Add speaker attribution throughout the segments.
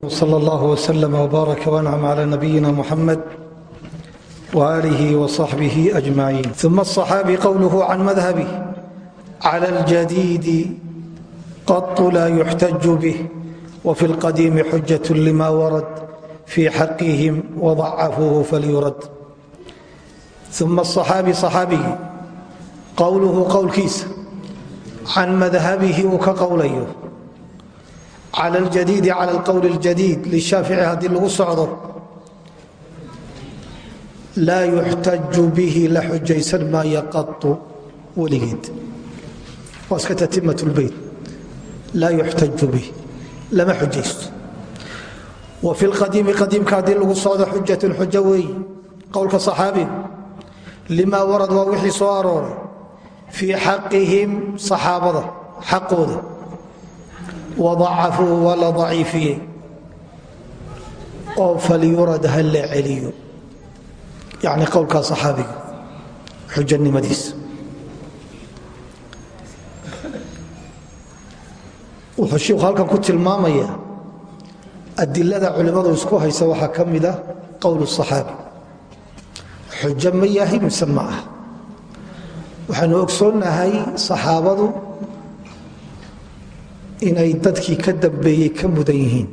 Speaker 1: slى اllah wslm wbaarak wancm clى nabiyina muxamed walih wصaxbih ajmaciin uma الصaxaabi qowluhu can madhabi clى اljadiidi qatu laa yuxtaj bih wfi اlqadiimi xujaة lima warad fii xaqihim wadacafuuhu falyurad uma الصaxaabi صaxaabigii qowluhu qowlkiisa can madhabihi uu ka qowlayo cala aljadiidi cala alqowl اljadiid lishaafici haddii lagu socdo laa yuxtaju bihi la xujaysan maayo qau weligeed waa iska tatimat lbeyt laa yuxtaju bih lama xujaysto wa fi lqadiimi qadiimka haddii lagu socdo xujatun xujo weey qowlka صaxaabiga lima warad waa wixii soo arooray fii xaqihim صaxaabada xaqooda wadacafuuhu waa la daciifiyey oo falyurad ha la celiyo yani qowlkaa saxaabiga xujanimadiisa wuxuu shiiku halkan ku tilmaamayaa adilada culimmadu isku haysa waxaa ka mida qowl صaxaabi xujo ma yahay mise ma ah waxaanu ogsoonnahay saxaabadu inay dadkii ka dambeeyey ka mudan yihiin.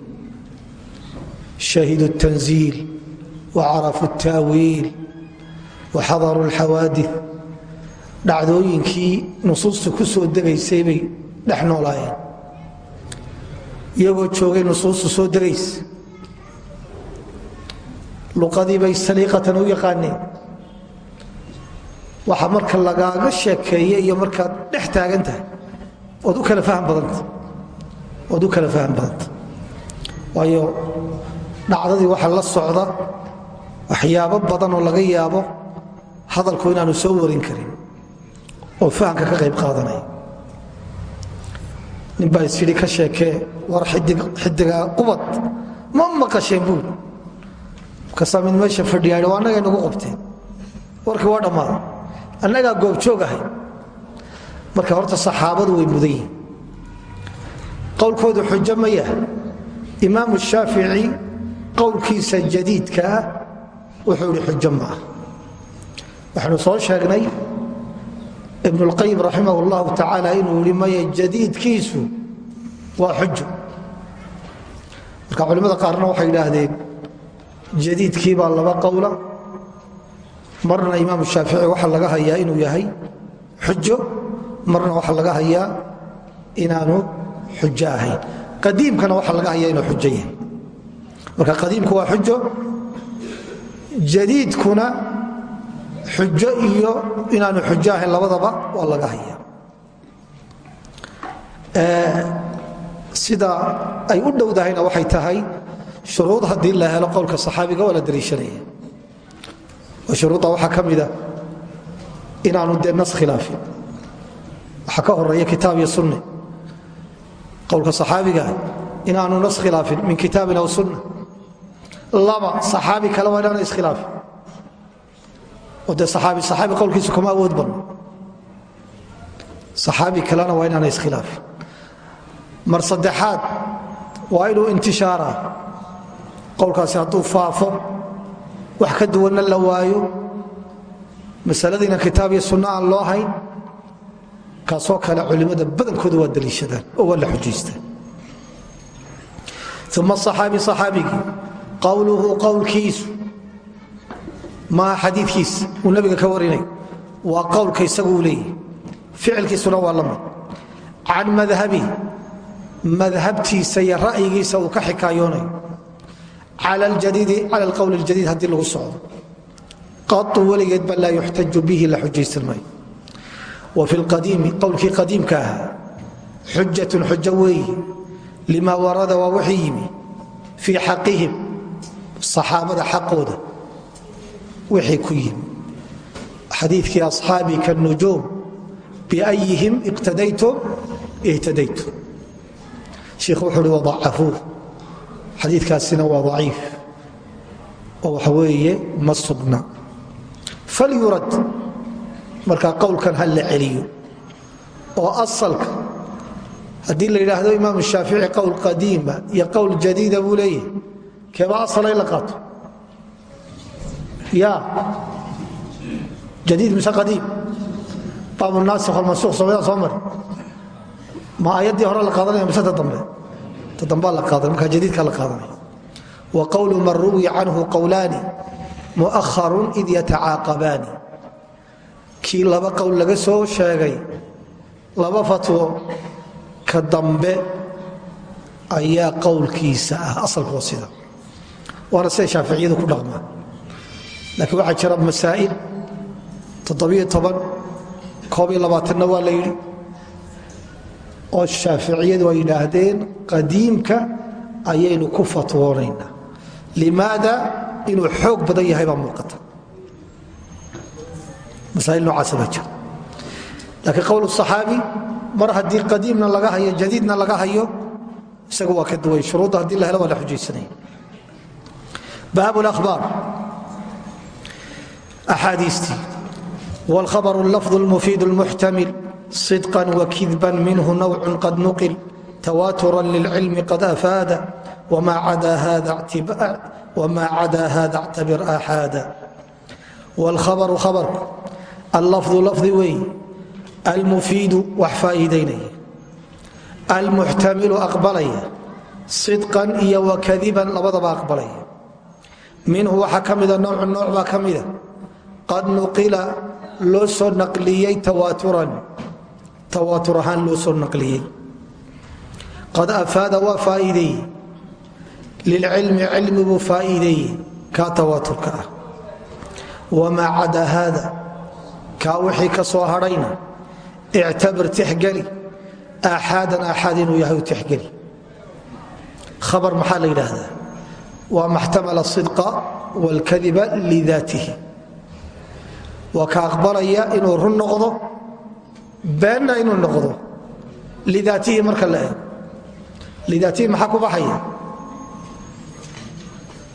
Speaker 1: Shahidu tanziil wacarafu taawiil waxadaru lxawaadi dhacdooyinkii nusuusta ku soo degaysay bay dhex noolaayeen iyagoo joogay nusuustu soo degaysa luqadii bay saliiqatan u yaqaaneen. Waxa marka lagaaga sheekeeye iyo markaad dhex taagan tahay ood u kala faham badanta ood u kala faham badanta waayo dhacdadii waxa la socda waxyaabo badan oo laga yaabo hadalku inaanu soo warin karin oo fahamka ka qayb qaadanaya ninbaa isyidhi ka sheekee war xidiga qubad ma maqasheen buul markaasaa mid meesha fadhiyaa waa annagay nagu qabteen warkii waa dhammaada annagaa goobjoog ahay marka horta saxaabadu way mudan yihiin qowlkoodu xujo ma yah imaamu shaafici qowlkiisa jadiidka ah wuxuu ihi xujo ma ah. Waxaanu soo sheegnay ibn اlqayim raximah اllahu tacaala inuu yihi maya jadiidkiisu waa xujo. Marka culimmada qaarna waxay idhaahdeen jadiidkii baa laba qowla marna imaamu shaafici waxaa laga hayaa inuu yahay xujo marna waxaa laga hayaa inaanu xujo ahayn qadiimkana waxaa laga hayaa inuu xujo yahay. Marka qadiimku waa xujo jadiidkuna xujo iyo inaanu xujo ahayn labadaba waa laga haya sida ay u dhowdahayna waxay tahay shuruud haddii la helo qowlka saxaabiga waa la dariishanaya. Oo shuruudda waxaa ka mida inaanu dee nas khilaafin. Waxaa ka horreeya kitaab iyo sunne qowlka saxaabiga inaanu nas khilaafin min kitaabin aw sunna laba saxaabi kale waa inaana iskhilaafin. Oo dee saxaabi saxaabi qowlkiisa kuma awood badno. Saxaabi kalena waa inaana iskhilaafin. Mar saddexaad waa inuu intishaara. Qowlkaasi hadduu faafo wax ka duwanna la waayo. Masaladiina kitaab iyo sunno aan loo hayn kaasoo kale culimmada badankooda waa daliishadaan oo waa la xujaystaan uma aaabi aaabigii qowluhu qowlkiisu maaha xadiikiisa uu nabiga ka warinay waa qowlka isaguu leeyahy ficilkiisuna waa la mid can madhabi madhabtiisa iyo ra'yigiisa uu ka xikaayoonayo cala alqowl اljadiid haddii lagu socdo. Qau weligeedba laa yuxtaju bihi la xujaysan maayo wa fi lqadiimi qowlkii qadiimka ahaa xujatun xujo weeyi lima warada waa wixii yimi fii xaqihim saxaabada xaqooda wixii ku yimi. Xadiikii asxaabii kanujuum biayihim iqtadaytum ihtadaytum. Shiikh wuxuu uhi wadacafuuh xadiikaasina waa daciif. Oo waxa weeye ma sugna. Falyurad markaa qowlkan ha la celiyo. Oo asalka haddii la yidhaahdo imaam shaafici qowl qadiima iyo qowl jadiida buu leeyahay keeba asala in ya. Jadiid mise qadiim? Baabu naasik walmansuuq soomada soo mari. Ma aayaddii hore la qaadanaya mise ta dambe? Ta dambaa la qaadanay markaa jadiidkaa la qaadanaya. Wa qowlu man ruwiya canhu qowlaani id yatacaaqabaani kii laba qowl laga soo sheegay laba fatwo ka dambe ayaa qowlkiisa ah asalkoo sida. Waana siday shaaficiyadu ku dhaqmaan. Laakiin waxaa jira masaa'il toddobiyo toban koob iyo labaatanna waa la yidhi oo shaaficiyadu ay yidhaahdeen qadiimka ayaynu ku fatwoonaynaa. Limaada inuu xoog badan yahay baa muuqata masaail noocaasa baa jira laakiin qowl صaxaabi mar haddii qadiimna laga hayo jadiidna laga hayo isaga waa ka duwan shuruudda haddii la helo waa la xujaysanaya baab اlأhbaar axaadiistii wاlkhabr اlafظ اlmufiid اlmuxtamil صidقا وkidba minhu nawc qad nuqil twaatura lilcilmi qad afaada wma cadaa hada اctabir axaada wاlkhabru khabarku allafdu lafdi weey almufiidu wax faa'iidaynaya almuxtamilu aqbalaya sidqan iyo wakadiban labadaba aqbalaya. Minhu waxaa ka mida noocu nooc baa ka mida. Qad nuqila loo soo naqliyey tawaaturan tawaatur ahaan loo soo naqliyey. Qad afaada waa faa'iideeye lilcilmi cilmi buu faa'iideeye kaa wixii ka soo hadhayna ictabir tixgeli aaxaadan aaxaad inuu yahay tixgeli. Khabar maxaa la yidhaahdaa? Waa maxtamala sidqa wاlkadiba lidaatihi. Waa ka aqbalaya inuu run noqdo beenna inuu noqdo lidaatihi marka la eego. Lidaatihi maxaa ku baxaya?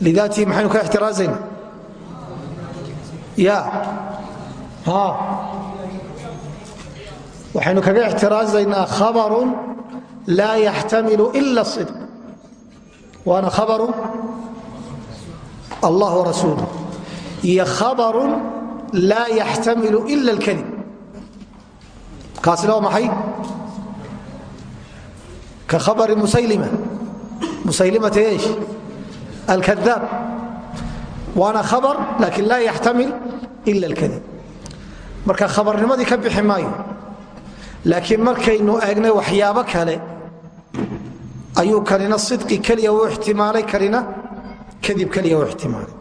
Speaker 1: Lidaatihi maxaynu ka ixtiraazayna ya waxaynu kaga ixtiraazaynaa khabaru laa yaxtamilu ila id waana kabaru allah warasuul iyo kabaru laa yaxtamilu ila اlkadib kaasina waa maxay? Ka khabari musaylima. Musaylimata esh alkadaab waana kabar laakiin laa yaxtamil ila اlkadib marka khabarnimadii ka bixi maayo laakiin markaynu eegnay waxyaabo kale ayuu kanina sidqi keliya u ixtimaalay kanina kadib keliya u ixtimaalay.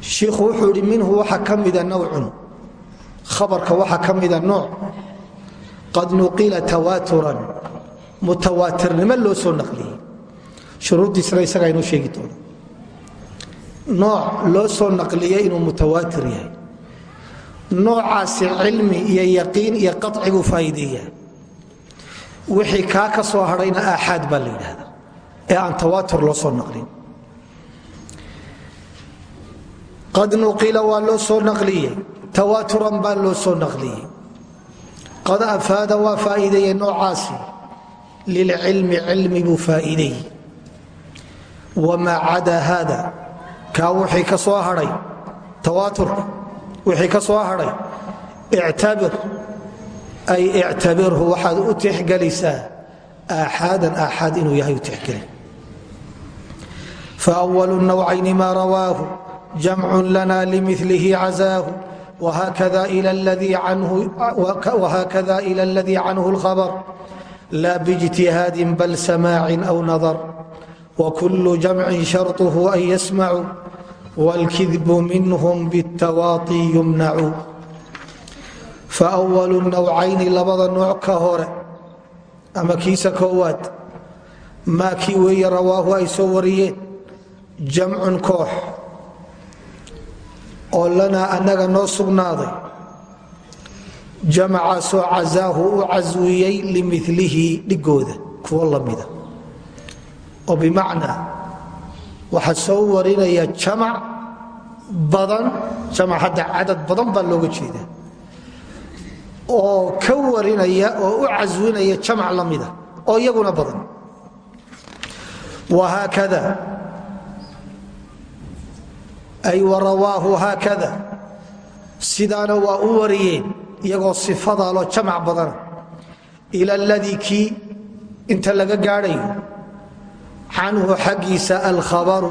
Speaker 1: Shiikhu wuxuu idhi minhu waxa ka nawcun khabarka waxa ka nooc qad nuqila tawaaturan mutawaatirnimo loo soo naqliyey. Shuruuddiisna isagaa inoo sheegi doona nooc loo soo naqliyey inuu mutawaatir yahay noocaasi cilmi iyo yaqiin iyo qaci buu faa'iideeyaa wixii kaa ka soo hadhayna aaxaad baa la yidhaahda ee aan tawaatur loo soo naqlin. Qad nuqila waa loo soo naqliyey tawaaturan baa loo soo naqliyey. Qad afaada waa faa'iideeye noocaasi lilcilmi cilmi buu faa'iideeyey. Wamaa cadaa haada kaa wixii ka soo hadhay tawaaturka wixii ka soo hadhay ictabir ay ictabirhu waxaad u tixgelisaa aaxaadan aaxaad inuu yahay u tixgeli faأwal nawcayni ma rawaahu jamcu lana limilihi cazaahu whakada ila اladii canhu اlhabr la bاjtihaadi bal samaacin aw nadar wkul jamci sharطhu an yasmacuu wاlkidb minhm bاtawaaطi yumnacu faأwalu nawcayni labada nooc ka hore ama kiisa koowaad maa kii weeye rawaahu ay soo wariyeen jamcun koox oo lanaa annaga noo sugnaaday jamacaasoo casaahu u caswiyey limilihi dhigooda kuwo lamida oo bimacnaa waxaa soo warinaya jamac badan jamac hadda cadad badan baa looga jeedaa oo ka warinaya oo u caswinaya jamac la oo iyaguna badan. Wahaakada ay warawaahu haakada. Sidaana waa u wariyeen iyagoo sifadaaloo jamac badana. Ila ladii kii inta laga gaadhayo canhu xaggiisa alkhabaru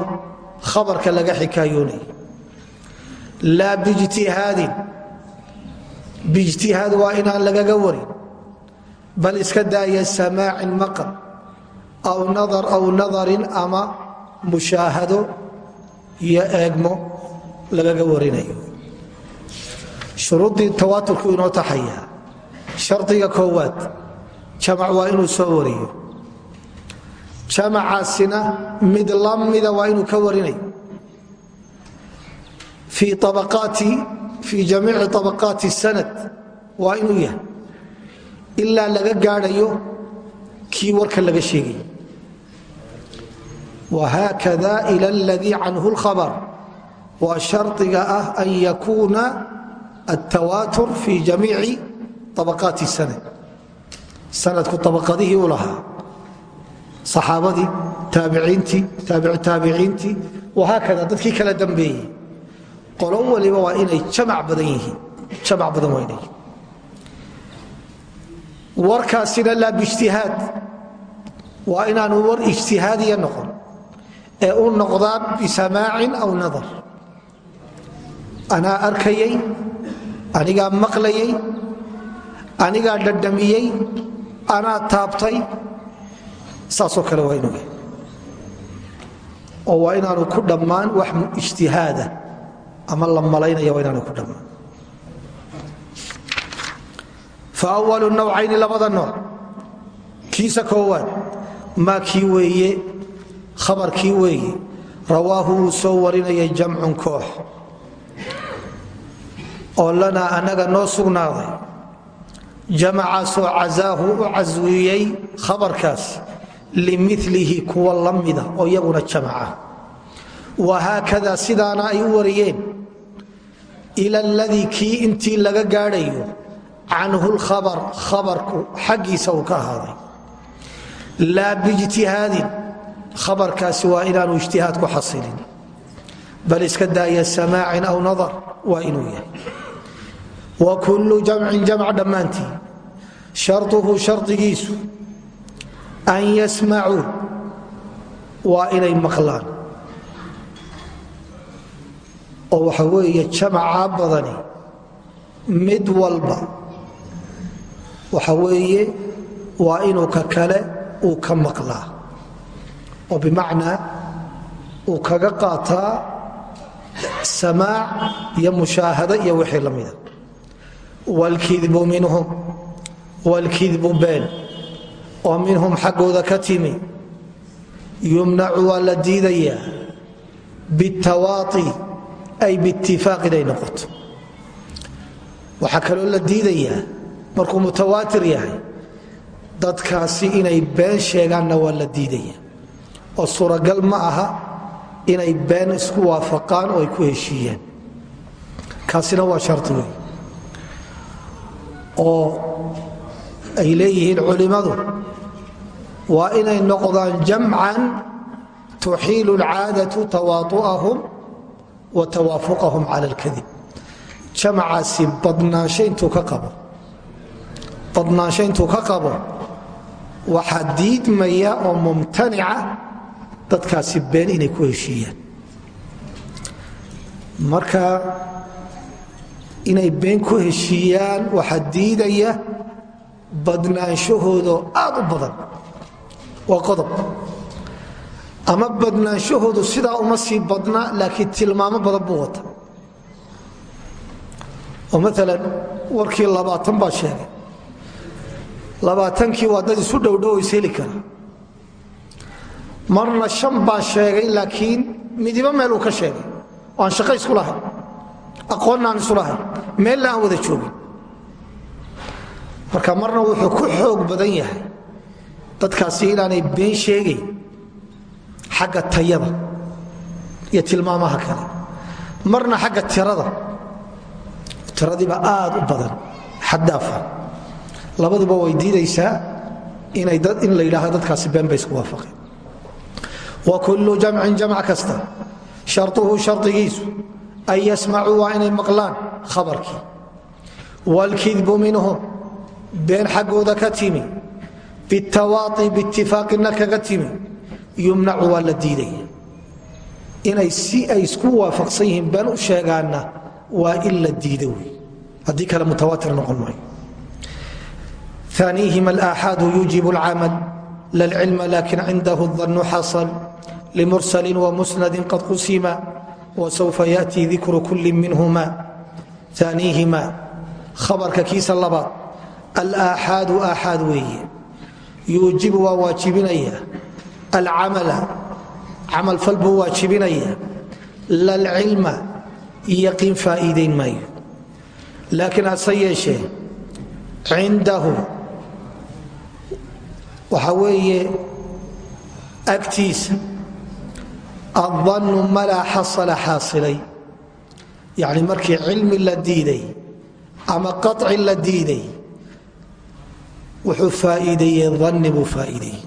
Speaker 1: khabarka laga xikaayoonayo laa bijtihaadin bijtihaad waa inaan lagaga warin. Bal iska daaya samaacin maqal. Aw nadar aw nadarin ama mushaahado iyo eegmo lagaga warinayo. Shuruuddii tawaaturku inoo taxaya. Shardiga koowaad jamac waa inuu soo wariyo jamacaasina mid la mida waa inuu ka warinayo fii jamiici abaqaati sanad waa inuu yahay. Ilaa laga gaadhayo kii warka laga sheegay. Whaakada ila اladii canhu اlhabr waa shardiga ah an yakuuna altawaatur fi jamiici abaqaati sanad. Sanadku abaqadihii u lahaa saxaabadii taabiciintii taabicitaabiciintii wahaakada dadkii kala dambeeyey. Qolo waliba waa inay jamac badan yihiin jamac badan waa inay. Warkaasina laa bijtihaad. Waa inaanu war ijtihaadiya noqon ee u noqdaan bisamaacin aw nadar. Anaa arkayay anigaa maqlayay anigaa dhadhamiyey anaa taabtay saasoo kale waa inuu yahay. Oo waa inaanu ku dhammaan wax ijtihaada ama la malaynaya waa inaanu ku dhammaan. Fa walu nawcayni labada nooc. Kiisa koowaad maa kii weeye khabarkii weeye rawaahu soo warinayay jamcun koox. Oo lanaa annaga noo sugnaaday. Jamacaasoo casaahu u caswiyey khabarkaas limilihi kuwa la mida oo iyaguna jamaca. Wahaakada sidaana ay wariyeen. Ila aladii kii intii laga gaadhayo canhu lkhabar khabarku xaggiisa uu ka ahaaday. Laa bijtihaadin khabarkaasi waa inaanu ijtihaad ku xasilin. Bal iska daaya samaacin aw nadar waa inuu wa kullu jamcin jamc dhammaantii sharuhu shardigiisu an yasmacuu waa inay maqlaan oo waxa weeye jamacaa badani mid walba waxa weeye waa inuu ka kale uu ka maqlaa oo bimacnaa uu kaga qaataa samaac iyo mushaahado iyo wixii la mida wlkidbu minhum wlkidbu been oo minhum xaggooda ka timi. Yumnacu waa la diidayaa bitawaai ay biitifaaq inay noqoto. Waxaa kaloo la diidayaa markuu mutawaatir yahay dadkaasi inay been sheegaanna waa la diidaya. Oo suuragal ma aha inay been isku waafaqaan oo ay ku heshiiyaan. Kaasina waa shari wey oo ay leeyihiin culimmadu waa inay noqdaan jamcan tuxiilu اlcaadatu tawaaطu'ahum wa tawaafuqahum cala اlkadib jamacaasi badnaansho intuu ka qabo badnaansho intuu ka qabo waxaa diidmaya oo mumtanica dadkaasi been inay ku heshiiyaan marka inay been ku heshiiyaan waxaa diidaya badnaanshahoodo aad u badan waa qodob. Ama badnaanshahoodu sidaa uma sii badna laakiin tilmaamo badan buu wata oo maalan warkii labaatan baa sheegay. Labaatankii waa dad isu dhowdhow is heli kara. Marna shan baa sheegay laakiin midibo meel uu ka sheegay. Oo aan shaqo isku lahayn. Aqoonna aan isu lahayn. Meella aan wada joogin. Marka marna wuxuu ku xoog badan yahay dadkaasi inaanay been sheegayn xagga tayada iyo tilmaamaha kale. Marna xagga tirada tiradiiba aad u badan xaddaafa labaduba way diidaysaa in la yidhaahdo dadkaasi been bay isku waafaqeen. Wa jamcin jamc kasta sharuhu shardigiisu an yasmacuu waa inay maqlaan khabarkii. Wاlkidbu minhum been xaggooda ka timi bitawaai biitifaaqina kaga timi yumnacu waa la diidaya inay si ay isku waafaqsan yihiin been u sheegaanna waa in la diida wey haddii kale mutawaatir noqon maayo ثانيهma الآxاad يuجib الcmل la الcilm lakin cindah الظن xaصل لmursل وmusند qad qusima وsوfa yأتي dikr kul minهma ثaنيihima khabarka kiisa labaad alآxaadu aaxaad weeye yuujibu waa waajibinaya. Alcamala camal fal buu waajibinaya. Lalcilma yaqiin faa'iidayn maayo. Laakiin hase yeeshee cindahu waxa weeye agtiisa adannu malaa xasala xaasilay. Yacni markii cilmi la diiday ama la diiday wuxuu faa'iideeyey danni buu faa'iideeyey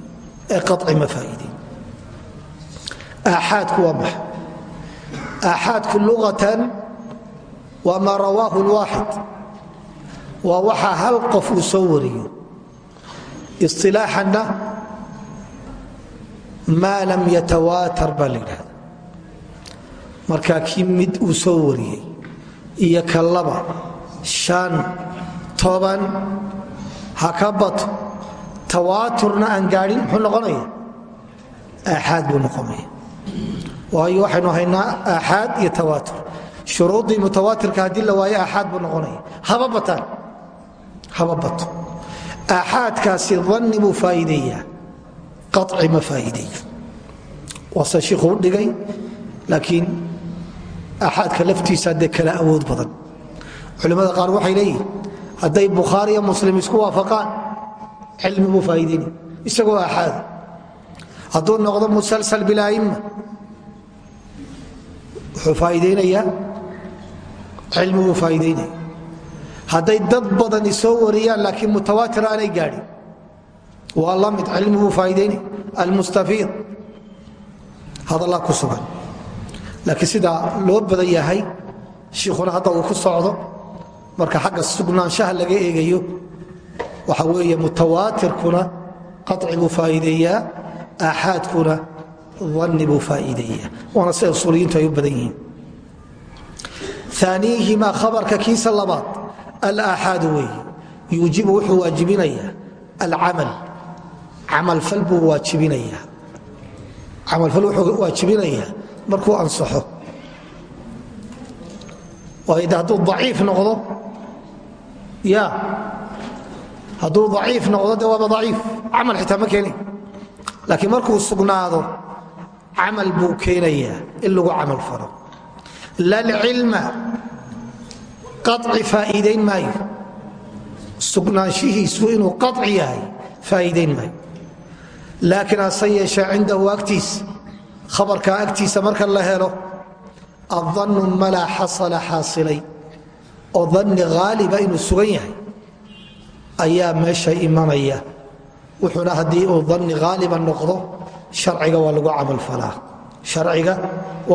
Speaker 1: ee qaci ma faa'iidey aaxaadku waa maxa aaxaadku luqatan waa maa rawaahu lwaaxid waa waxa hal qof uu soo wariyo. Lam yatawaatar baa la yidhahda markaa kii laba shan toban ha ka bato tawaaturna aan gaadhin muxuu noqonaya? Aaxaad buu noqonaya. Waayo waxaynu haynaa aaxaad iyo tawaatur shuruuddii mutawaatirka la waayo aaxaad buu noqonaya. Haba bataan. Haba bato. Aaxaadkaasi danni buu faa'iideeyaa. Qaci ma faa'iideeyo. Waase shiikhuu dhigay laakiin aaxaadka laftiisa dee kala awood badan. Culimmada qaar waxay leeyihiin hadday bukhaari iyo muslim isku waafaqaan cilmi buu faa'iideynaya isagoo aaxaada hadduu noqdo musalsal bilaa'imma wuxuu faa'iideynayaa cilmi buu faa'iideynaya hadday dad badani soo wariyaan laakiin mutawaatir aanay gaadhin waa la mid. Cilmi buu faa'iideynaya almustafiid. Hadallaa ku sugan. Laakiin sidaa loo badan yahay shiikhuna hadda uu ku socdo marka xagga sugnaanshaha laga eegayo waxa weeye mutawaatirkuna qaci buu faa'iideeyaa aaxaadkuna danni buu faa'iideeyaa. Waana sida usuuliyiintu ay u badan yihiin. Aaniihimaa khabarka kiisa labaad alaaxaadu weeye yuujibu wuxuu waajibinayaa alcamal. Camalfal buu waajibinayaa. Camalfal wuxuu waajibinayaa markuu ansaxo. Waayo de hadduu daciif noqdo ya. Hadduu daciif noqdo de waaba daciif camal xitaa ma keenay laakiin markuu sugnaado camal buu keenayaa in lagu camal falo lalcilma qaci faa'iidayn maayo. Sugnaanshihiisu inuu qaci yahay faa'iidayn maayo. Laakiin hase yeeshee cindahu agtiisa khabarkaa agtiisa marka la helo adannu malaa xasala xaasilay oo danni haaliba inuu sugan yahay ayaa meesha imanaya. Wuxuuna haddii uu danni haaliba noqdo harciga waa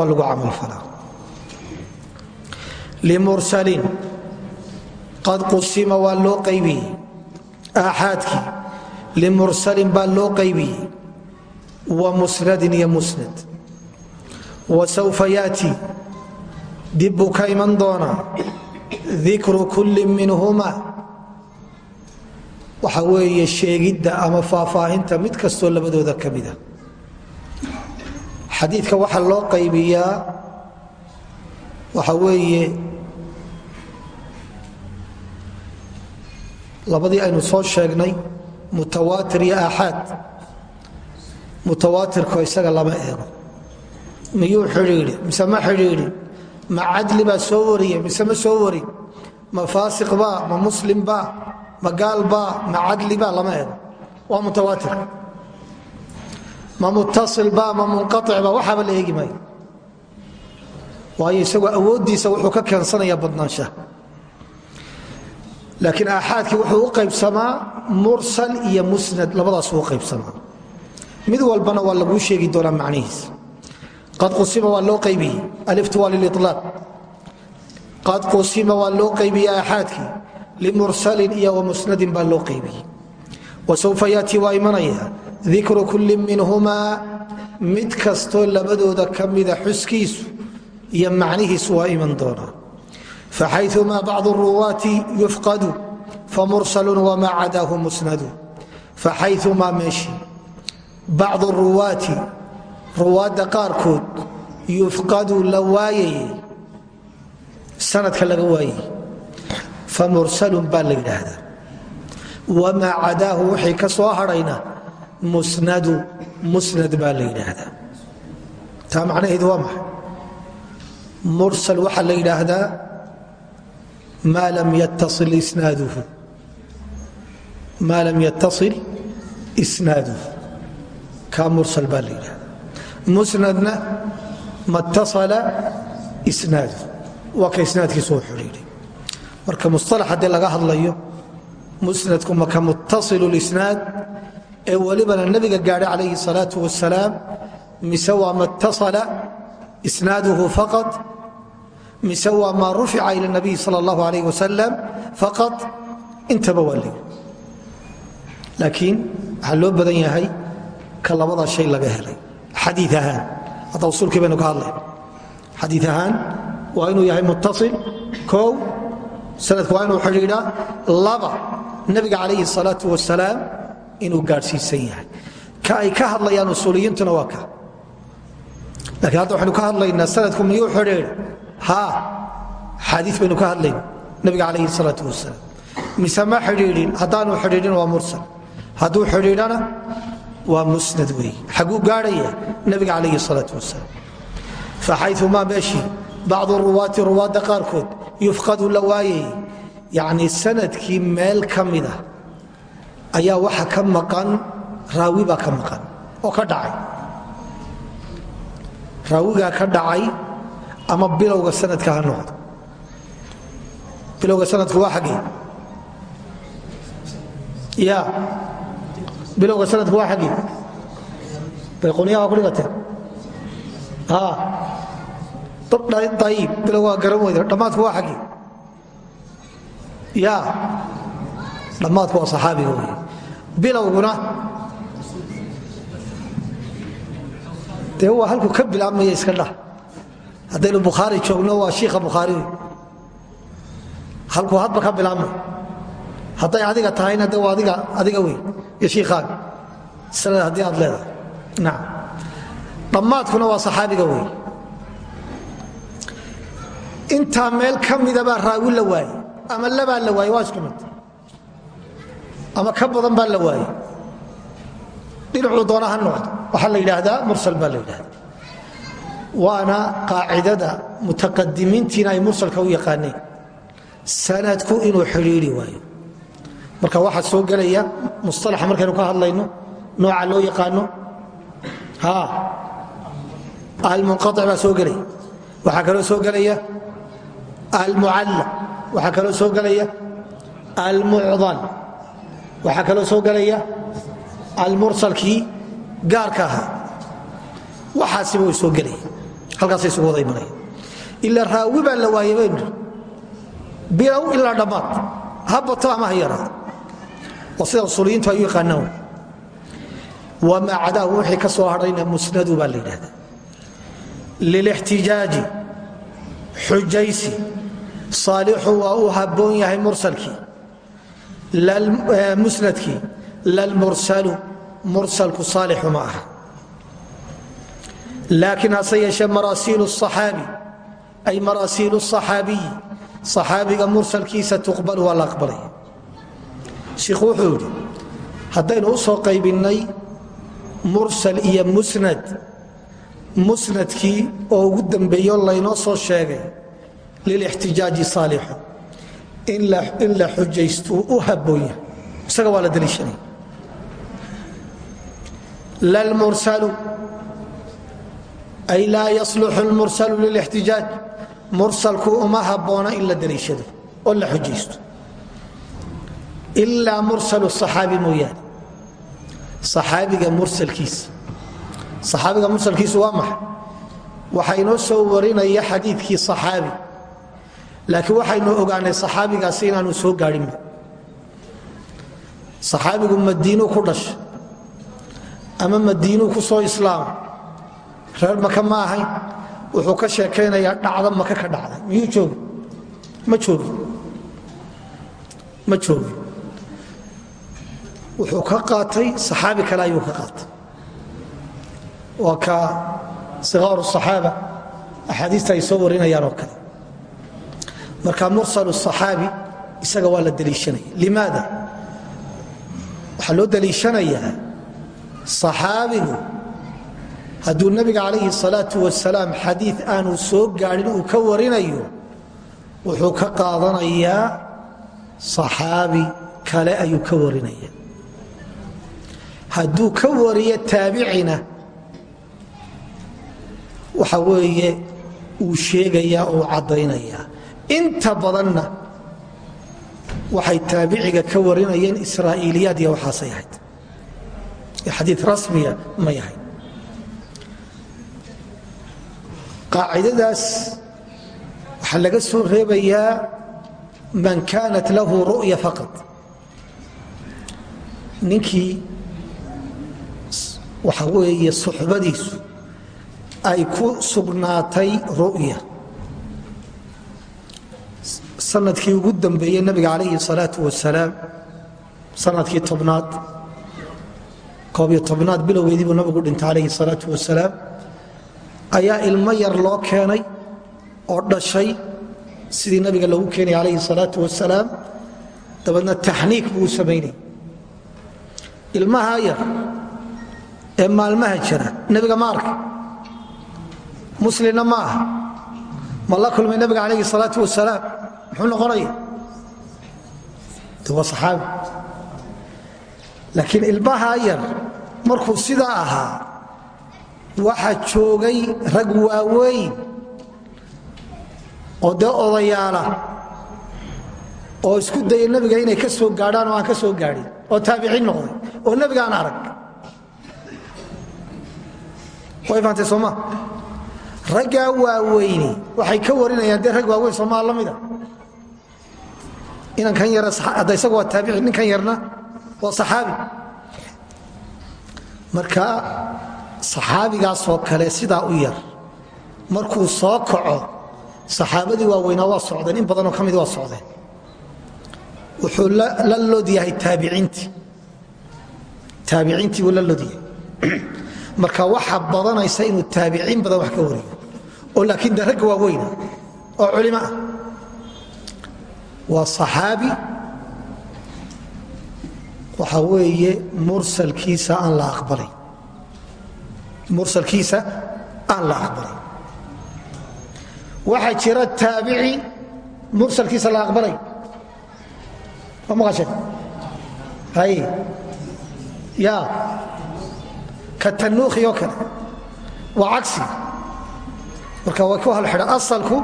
Speaker 1: lagu camalfalaa limursalin qad qusima waa loo qaybiyey. Aaxaadkii limursalin baa loo qaybiyey. Wa musnadin iyo musnad. Wa sawfa yaati dib buu ka iman doonaa dikru kulli minhuma. Waxa weeye sheegidda ama faahfaahinta mid kastoo labadooda ka xadiidka waxaa loo qaybiyaa waxa weeye labadii aynu soo sheegnay mutawaatir iyo aaxaad. Mutawaatirko isaga lama eego. Miyuu xidhiidhi? Mise ma xidhiidhi ma cadli baa soo wariye mise ma soo warin ma faasiq baa ma muslim baa ma gaal baa ma cadli baa lama eego. Waa mutawaatir. Ma muttasil baa ma munqaic baa waxaaba la eegi maayo. Waayo isagoo awooddiisa wuxuu ka keensanayaa badnaanshaha. Laakiin aaxaadkii wuxuu u qaybsamaa mursal iyo musnad labadaasuu u qaybsamaa. Mid walbana waa laguu sheegi doonaa macnihiis qad qusima waa loo qaybiyey aliftu waa lililaaq qad qusima waa loo qaybiyey aaxaadkii limursalin iyo wamusnadin baa loo qaybiyey wasawfa yaati waa imanaya. Dikru kulli minhumaa mid kastoo labadooda ka mida xuskiisu iyo macnihiisu waa iman doonaa faxayumaa bacdu ruwaati yufqadu. Famursalun wamaa cadaahu musnadu. Faxayumaa meeshii bacdu ruwaati ruwaadda qaarkood yufqadu la waayayey sanadka laga waayey famursalun baa la yidhaahdaa. Wamaa cadaahu wixii ka soo hadhayna musnadu musnad baa la yidhaahdaa. Taa macnaheedu waa maxay? Mursal waxaa la yidhaahdaa maa lam yattail isnaaduhu. Maa lam yattasil isnaaduhu. Kaa mursal baa la yidhahdaa musnadna ma tasala isnaaduhu waa ka isnaadkiisu u xidhiidhay marka musalax haddii laga hadlayo musnadku maka muttasilu lisnaad ee welibana nebiga gaadhay calayhi salaau wasalaam mise waa matasala isnaaduhu faqad mise waa maa rufica ila nabiy sal اllahu alayh wasalam faqad intaba waa leey. Laakiin waxaa loo badan yahay ka labada shay laga helay xadii ahaan hadda baynu ka hadlayn xadii ahaan inuu yahay muttasil. Koow sanadku waa inuu xidhiidhaa laba nebiga calayhi salaau wasalaam inuu gaadhsiisan yahay. Ka ay ka hadlayaan usuuliyiintuna waa ka. Lakiin hadda waxaynu ka hadlaynaa sanadku miyuu xidhiidha? Haa xaadii baynu ka hadlayna nebiga calayhi salaau wasalaam mise ma xidhiidhin? Haddaanu xidhiidhin waa mursal. Hadduu xidhiidhana waa musnad weeye xaguu gaadhaya nebiga calayhi salaau wasalaam faxayumaa meeshii bacdu ruwaati ruwaadda qaarkood yufqadu la waayayey yacnii sannadkii meel ka mida ayaa waxa ka maqan raawi baa ka maqan oo ka dhacay. Raawigaa ka dhacay ama bilowga sanadka ha noqdo. Bilowga sanadku waa xaggee. Ya bilowga sanadku waa xaggee bayquniyaha waa ku dhigateen ayib bilowgaa garan weyda dhammaadku waa xaggee ya. Dhammaadku waa saxaabiga wey bilowguna. Dee waa halku ka bilaabmaya iska dhah haddaynu bukhaari joogno waa shiikha bukhaari. Wey halkuu hadba ka bilaabmay hadday adiga tahayna de adiga adiga wey iyo shiikhaaga haddii aad leedahay. Nacam dhammaadkuna waa saxaabiga wey intaa meel ka mida baa raawi la waayey. Ama labaa la waayey waa isku ama ka badan baa la waayey. Dhinacuu doona ha noqdo. Waxaa la yidhaahdaa mursal baa la yidhahda waana qaacidada mutaqadimiintiina ay mursalka u yaqaaneen. Sanadku inuu xidhiiri waayo marka waxaa soo gelaya musalaxa markaynu ka hadlayno nooca loo yaqaano almunqaic baa soo gelaya waxaa kaloo soo gelaya almucalla waxaa kaloo soo gelaya almucdal waxaa kaloo soo gelaya almursalkii gaarka ahaa. Waxaasiba way soo gelaya halkaasay isugu wada imanaya ila raawi la waayay baynu. Bilow ilaa dhammaad ha bato ama sida usuliyiintu ay u yaqaanaan wamaa cadaahu wixii ka soo hadhayna musnadu baa la yidhahda lilixtijaaji xujaysi saalixu waa uu habboon yahay mursalkii. Eh, musnadkii lalmursalu mursalku saalixu ma aha. Laakiin hase yeeshee maraasiilu aaabi ay maraasiilu aaabiyi axaabiga mursalkiisa tuqbal waa la aqbalaya shiikhu wuxuu yidhi haddaynu u soo qaybinnay mursal iyo musnad musnadkii oo ugu dambeeyo laynoo soo sheegay lilixtijaaji saalixu in la xujaystuu u habboon isaga waa la daliishanaya lalmursalu ay laa yasluxu lmursalu lilixtijaaj mursalku uma habboona in la oo la xujaysto ilaa mursal صaxaabi mooyaane. Saxaabiga mursalkiisa. Saxaabiga mursalkiisu waa maxay? Waxaa inoo soo warinaya xadiikii صaxaabi laakiin waxaynu ogaanay saxaabigaasi inaanu soo gaadhinba saxaabigu madiinuu ku dhashay ama madiinuu ku soo islaamay? Reer maka ma ahayn. Wuxuu ka sheekaynayaa dhacda maka ka dhacday. Miyuu joogi. Ma joogi. Ma joogi wuxuu ka qaatay saxaabi kale ayuu ka qaatay. Waa ka sikaaru saxaaba axaadiista ay soo warinayaan oo kale. Marka mursalu saxaabi isaga waa la deliishanaya limaada? Waxaa loo deliishanayaa saxaabigu. Hadduu nabiga calayhi salaau wasalaam xadii aanu soo gaadhin uu ka warinayo wuxuu ka qaadanayaa saxaabi kale ayuu ka warinaya hadduu ka wariyo taabicina waxa weeye uu sheegayaa uu caddaynaya inta badanna waxay taabiciga ka warinayeen israa'iiliyaad iyo waxaasay ahayd. Xadii rasmiya may ahayd qaacidadaas waxaa laga soo reebayaa man kaanat lahu ru'ya faqad ninkii waxa weeye suxbadiisu ay ku sugnaatay ru'ya. Sanadkii ugu dambeeyey nabiga calayhi salaau wasalaam sannadkii tobnaad koobiyo tobnaad bilowgeedii nabigu dhintay calayhi salaau wasalaam ayaa ilmo yar loo keenay oo dhashay sidii nabiga loogu keenay calayhi salaau wasalaam dabeedna taxniik buu samaynay ilmaha yar ee maalmaha jira. Nebiga ma arka muslimna ma aha. Ma la kulmay nabiga calayhi salaau wasalaam muxuu noqonaya? Waa saxaabi. Laakiin ilmahaa yar markuu sidaa ahaa waxaa joogay rag waaweyn oo dee odayaala oo isku daya nebiga inay ka soo gaadhaan oo aan ka soo gaadhin oo taabiciin noqday oo nebiga aan arag fahamtay sooma raggaa waaweyni. Waxay ka warinayaan dee rag waaweyn soomaa la mida inankan yaradda isagu waa taabici ninkan yarna waa saxaabi. Marka saxaabigaasoo kale sidaa u yar. Markuu soo kaco saxaabadii waaweynaa waa socdeen in badanoo ka mid waa socdeen. Wuxuu la lod yahay taabiciintii taabiciintii buu la marka waxa badanaysa inuu taabiciin badan wax ka wariyo. Oo laakiin de ragga waaweyna oo culimo ah waa صaxaabi waxa weeye mursalkiisa aan la aqbalay. Mursalkiisa aan la aqbalay. Waxaa jira taabici mursalkiisa la aqbalay. Ma maqasheen hay ya ka tanuukhi kale. Waa marka way ku halxidha asalku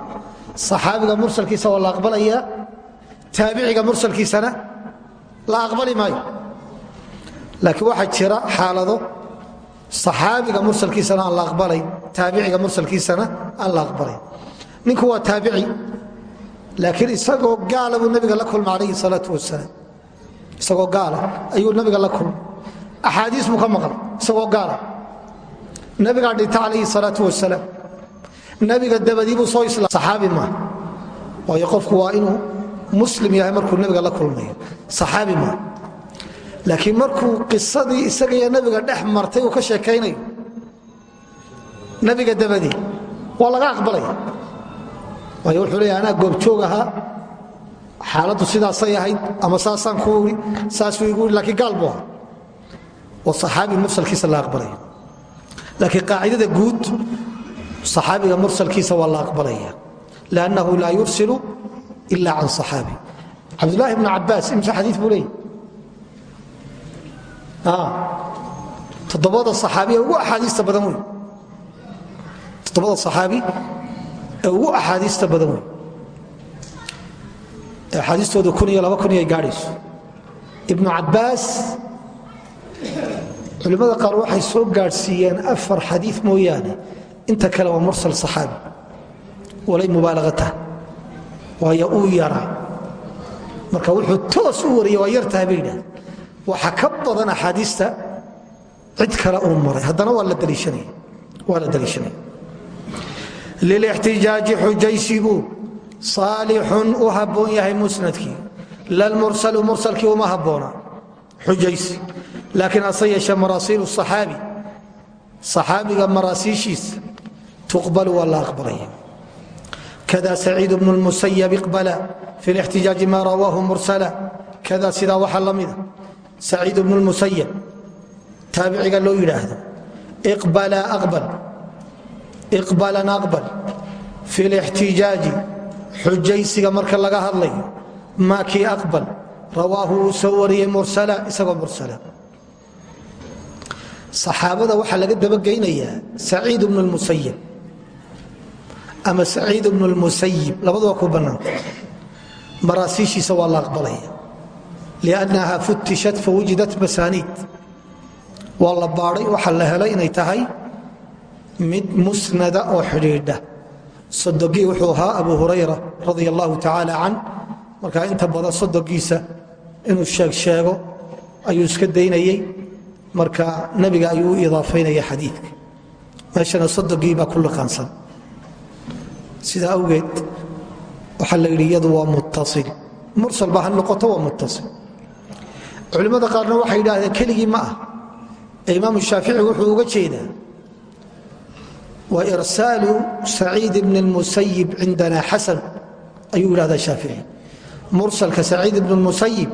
Speaker 1: صaxaabiga mursalkiisa waa la aqbalaya taabiciga mursalkiisana la aqbali maayo. Laakiin waxaa jira xaalado saxaabiga mursalkiisana la aqbalayn taabiciga mursalkiisana aan la aqbalayn ninku waa taabici laakiin isagoo gaala nabiga la kulma calayhi salaau wasalaam isagoo gaala ayuu nabiga la kulmay axaadiis buu ka maqlay isagoo gaala nabigaa dhinta calayhi salaau wasalaam nabiga dabadii buu soo isla saxaabi maaha waayo qofku waa inuu muslim yahay markuu nabiga la kulmayo saxaabi maa laakiin markuu qisadii isagaiyo nabiga dhex martay uu ka sheekaynayo nabiga dabadii waa laga aqbalaya waayo wuxuu leeya anaa goobjoog ahaa xaaladdu sidaasay ahayd ama saasaan ku saasuu igu ii lakiin gaal buu ahaa oo saxaabi mursalkiisa la aqbalaya laakiin qaacidada guud saxaabiga mursalkiisa waa la aqbalaya. Lannahu laa yursilu ila can صaxaabi cabdulaahi bn cabaas imse xadii buu leeyay toddobada axaabi ee ugu axaadiista badan wey toddobada axaabi ee ugu axaadiista badan wey axaadiistooda kun iyo laba kun iyo ay gaadhayso. Ibnu cabaas culimmada qaar waxay soo gaadhsiiyeen afar xadii mooyaane. Inta kale waa mursal saxaabi walay mubaalagata waayo uu yaraa marka wuxuu toos u wariyey waa yartaha bay yidhahda waxa ka badan axaadiista cid kale uu maray. Haddana waa la daliishanaya lilixtijaaji xujaysigu saalixun u habboon yahay musnadkii. Lalmursalu mursalkii uma habboona. Xujaysi laakiin ase yeeshee maraasiilu saxaabi saxaabiga maraasiishiisa tuqbalu waa la aqbalaya kada saciid bnu lmusayab iqbala fi lixtijaaji ma rawaahu mursala. Kada sidaa waxaa la mida saciid bnu lmusayab taabiciga loo yidhaahdo iqbalan aqbal fi lixtijaaji xujaysiga marka laga hadlayo maa kii aqbal rawaahu uu soo wariyey mursala isagoo mursala saxaabada waxaa laga dabageynayaa saciid bnu lmusayib ama saciid bnu lmusayib labaduba ku bannaanta maraasiishiisa waa la aqbalaya liannaha futishat fawujidat masaaniid. Waa la baadhay waxaa la helay inay tahay mid musnada oo xidhiidha. Sodogii wuxuu ahaa abu hurayra radia allahu tacaala can. Markaa inta badan sodogiisa inuu sheegsheego ayuu iska daynayey marka nabiga ayuu u idaafaynaya xadiidka. Meeshana sodogii baa ku liqaansan. Sidaa awgeed waxaa la yidhi iyadu waa muttasil. Mursal baa ha noqoto waa muttasil. Culimmada qaarna waxay yidhaahdeen keligii ma ah. Ee imaamu shaafici wuxuu uga jeedaa wa irsaalu saciid bni اlmusayib cindana xasan. Ayuu yidhahdaa shaafici. Mursalka saciid ibn اlmusayib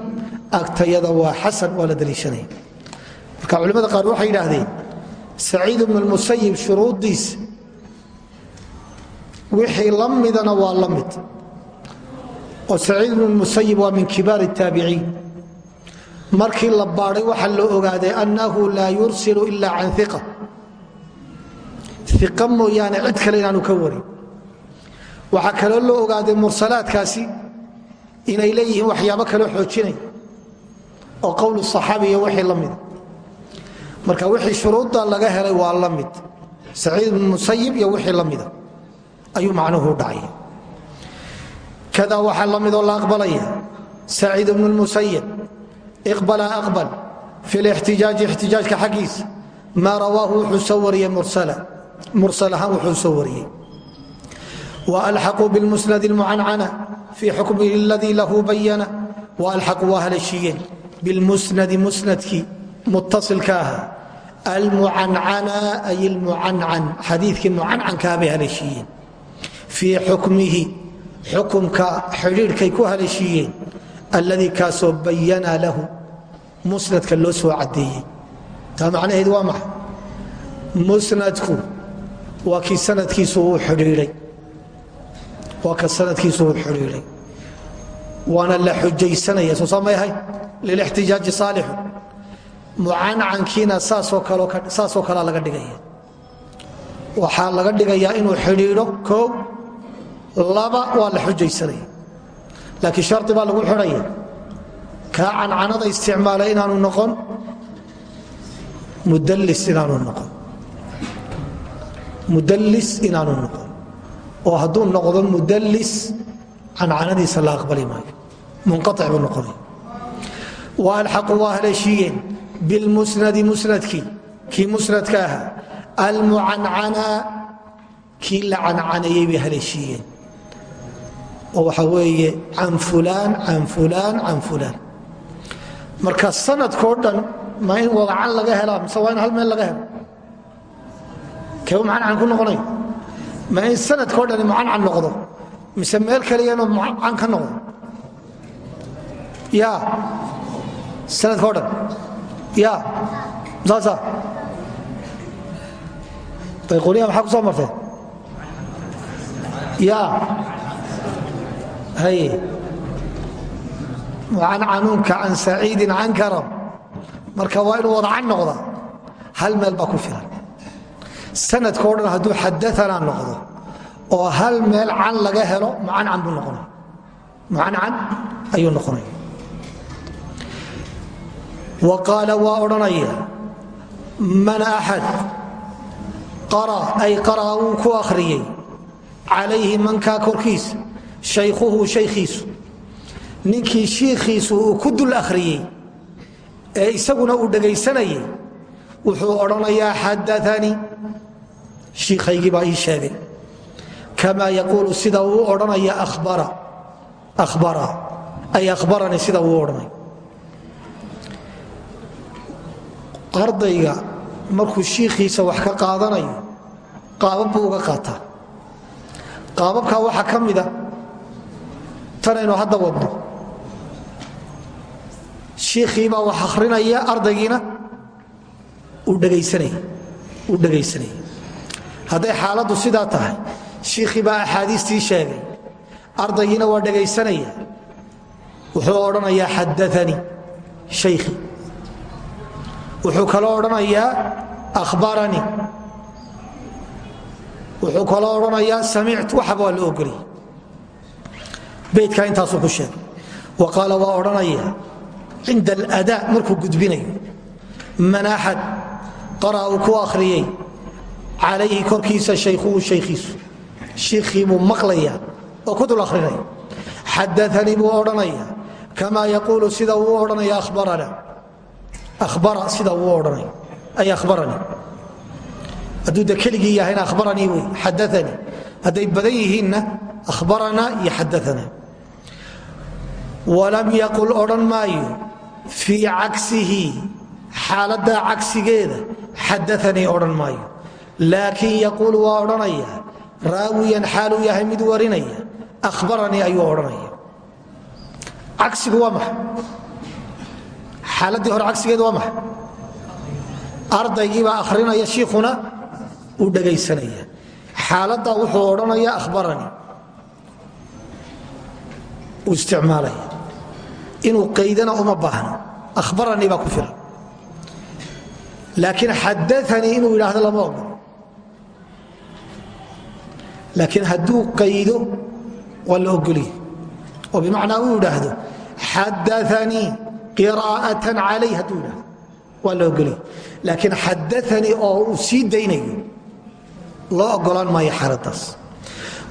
Speaker 1: agtayada waa xasan waa la daliishanaya marka culimmada qaar waxay yidhaahdeen saciid ibnu lmusayib shuruuddiisa wixii la midana waa la mid. Oo saciid ibnu lmusayib waa min kibaar اtaabiciin markii la baadhay waxaa loo ogaaday annahu laa yursilu ila can iqa iqa mooyaane cid kale inaanu ka warin. Waxaa kaloo loo ogaaday mursalaadkaasi inay oo qowl marka wixii shuruudda laga helay waa la mid. Saciid ibn musayib iyo wixii la mida. Ayuu macnuhu dhacay. Kada waxaa la midoo la aqbalaya saciid bnu lmusayib iqbala aqbal fi lixtijaaji ixtijaajka xaggiisa maa rawaahu wuxuu soo wariyey mursal ahaan wuxuu soo wariyey. Walxaquu bilmusnad اlmucancana fii xukmihi اladii lahu bayana walxaquu waa haleeshiiyeen bilmusnadi musnadkii muttasilka ahaa almucancana ay ilmucancan xadiikii mucancankaa bay haleeshiiyeen fii xukmihi xukumka xidhiidhkay ku haleeshiiyeen alladii kaasoo bayana lahu musnadka loo soo cadeeyey taa macnaheed waa maxay? Musnadku waa kii sanadkiisu uu xidhiidhay. Waa ka sanadkiisu uu xidhiidhay. Waana la xujaysanaya soo saa may ahay lilixtijaaji saalixu mucancankiina saasoo kalea laga dhigaya. Waxaa laga dhigayaa inuu xidhiidho koow laba waa la xujaysanaya. Laakiin shardi baa lagu xidhaya kaa cancanada isticmaala inaanu noqon mudallis inaanu noqon. Mudallis inaanu noqon. Oo hadduu noqdo mudallis cancanadiisa la aqbali maayo. Munqaic buu noqonaya. Wa alxaqu waa haleeshiiyeen bilmusnadi musnadkii kii musnadka ahaa almucancana kii la cancanayey bay haleeshiiyeen oo waxa weeye can fulaan can fulaan can fulaan marka sanadkoo dhan ma in wadacan laga helaa mise waa in hal meel laga helo kee mucancan ku noqonay ma in sanadkoo dhani mucancan noqdo mise meel kaliya inuu sanadkao dhan ya saasa bayquuniya maxaa ku soo marteen ya. Hay mucancanuunka can saciidin can karam marka waa inuu wadacan noqda hal meel baa ku filan sanadkao dhan hadduu xadaanaa noqdo oo hal meel can laga helo mucancan ayuu noqonaya wa qaala waa odhanaya man axad ay qara'a wuu ku akhriyey calayhi mankaa korkiisa shaykhuhu shaykhiisu. Ninkii shiikhiisu uu ku dul akhriyey ee isaguna uu dhegaysanayay wuxuu odhanayaa xadaanii shiikhaygii baa ii sheegay. Kamaa yaquulu sida uu odhanaya ahbara ay ahbaranii sida uu odhanay ardayga markuu shiikhiisa wax ka qaadanayo qaabab buu uga qaataa. Qaababkaa waxaa ka mida tanaynu hadda wadno. Shiikhiibaa wax akhrinaya ardaygiina uu dhegaysanaya hadday xaaladdu sidaa tahay shiikhii baa axaadiistii sheegay ardaygiina waa dhegaysanaya wuxuu odhanayaa xadaanii shaykhi wuxuu kaloo odhanayaa ahbaranii wuxuu kaloo odhanayaa samictu waxaba waa la ogoliyay beydkaa intaasuu ku sheegay. Wa qaala waa odhanaya cinda aladaa markuu gudbinayo. Man axad qara uu ku akhriyey calayhi korkiisa shaykhuhu shaykhiisu. Shiikhii buu maqlaya oo ku dul akhrinaya. Xadaanii buu odhanaya kamaa yaquulu sida uu odhanaya ahbarana ahbara sida uu odhanay ay ahbaranii hadduu de keligii yahayna ahbaranii wey xadaanii hadday badan yihiinna ahbaranaa iyo xadaanaa walam yaqul odhan maayo fii caksihi xaaladaa cagsigeeda xadaanii odhan maayo laakiin yaquul waa odhanaya raawiyan xaaluu yahay mid warinaya ahbaranii ayuu odhanaya cagsigu waa maxa xaaladii hore cagsigeedu waa maxa ardaygiibaa akhrinaya shiikhuna uu dhegaysanaya xaaladdaa wuxuu odhanaya ahbaranii uu isticmaalaya. Inuu qaydana uma baahno ahbaranii baa ku filan. Laakiin xadaanii inuu yidhaahdo lama ogol laakiin hadduu qaydo waa la ogolya oo bimacnaa uu idhaahdo xadaanii qiraa'atan calay hadduu idhaahdo waa la ogolya laakiin xadaanii oo uu sii daynayo loo ogolaan maayo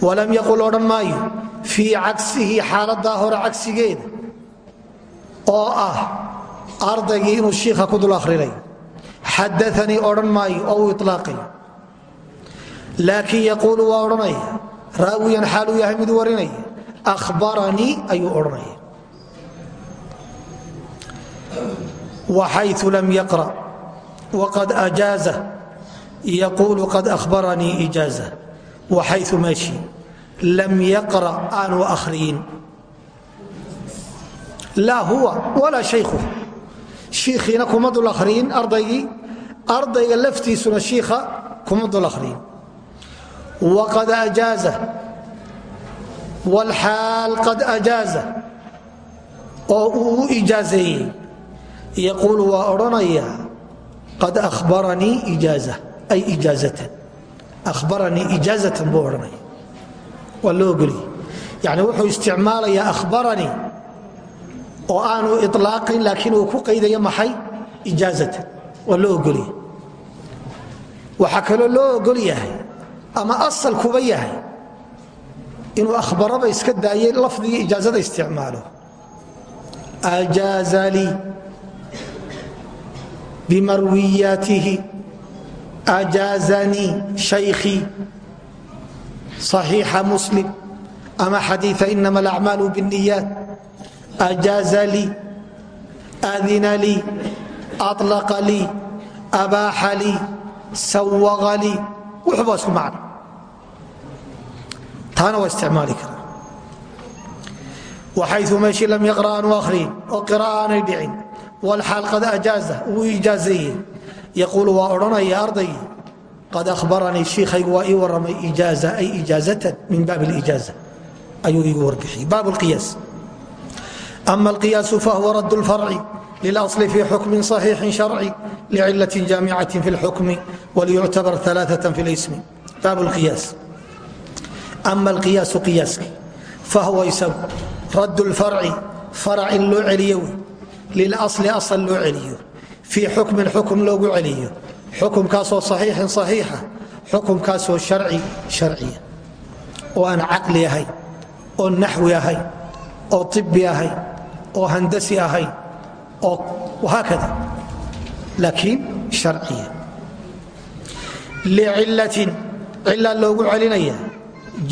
Speaker 1: walam yaqul odhan maayo fii cagsihi xaaladaa hore cagsigeeda oo ah ardaygii inuu shiikha ku dul ahrinayo xadaanii odhan maayo oo uu ilaaqayo laakiin yaquulu waa odhanaya raawiyan xaaluu yahay mid warinaya ahbaranii ayuu odhanaya waxayu lam yaqra waqad ajaaza yaquulu qad ahbaranii ijaaza waxayu meeshii lam yaqra aanu akhriyin laa huwa walaa shaykhu shiikhiina kuma dul akhriyin ardaygii ardayga laftiisuna shiikha kuma dul akhriyin waqad ajaaza wlxaal qad ajaaza oo uu u ijaazeeyey yaquulu waa odhanaya qad ijaaza ay ijaazatan ahbaranii ijaazatan buu odhanaya waa loo ogoliye yani wuxuu isticmaalayaa ahbaranii oo aanu ilaaqin laakiin uu ku qaydayo maxay ijaazatan waa loo ogoliye waxaa kaloo loo ogol yahay ama asal kuba yahay inuu ahbaraba iska daayay lafdigii ijaazada isticmaalo ajaaza lii bimarwiyaatihi ajaazanii shaykii صaxiixa muslim ama xadiia inama alacmaalu bاniyaat ajaaza lii adina lii alaqa lii abaaxa lii sawaqa lii wuxuba isku macno taana waa isticmaali kara waxayu meeshii lam yaqra anu ahrin oo qira aanay dhicin walxaal qad ajaaza uu ijaazeeye yaquulu waa odhanaya ardaygii qad ahbaranii shiikhaygu waa ii warramay ijaaza ay ijaazatan min baab اlijaaza ayuu iigu warbixiyey baab اlqiyaas ama alqiyaasu fahuwa radd اlfarci lilasl fi xukmin صaxiixin sharci lcilaة jaamicaة fi اlxukmi waliyuctabar ثalaaثaة fi اlismi baab اlqiyaas ama alqiyaasu qiyaaski fahuwa isagu radd اlfarci farac in loo celiyo wey lilasli asal loo celiyo fii xukmin xukum loogu celiyo xukumkaasoo saxiixin saxiixa xukumkaasoo sharci sharciya oo aan caqli ahayn oo naxwi ahayn oo ibi ahayn oo handasi ahayn oo haakada laakiin sharciya licilatin cila loogu celinaya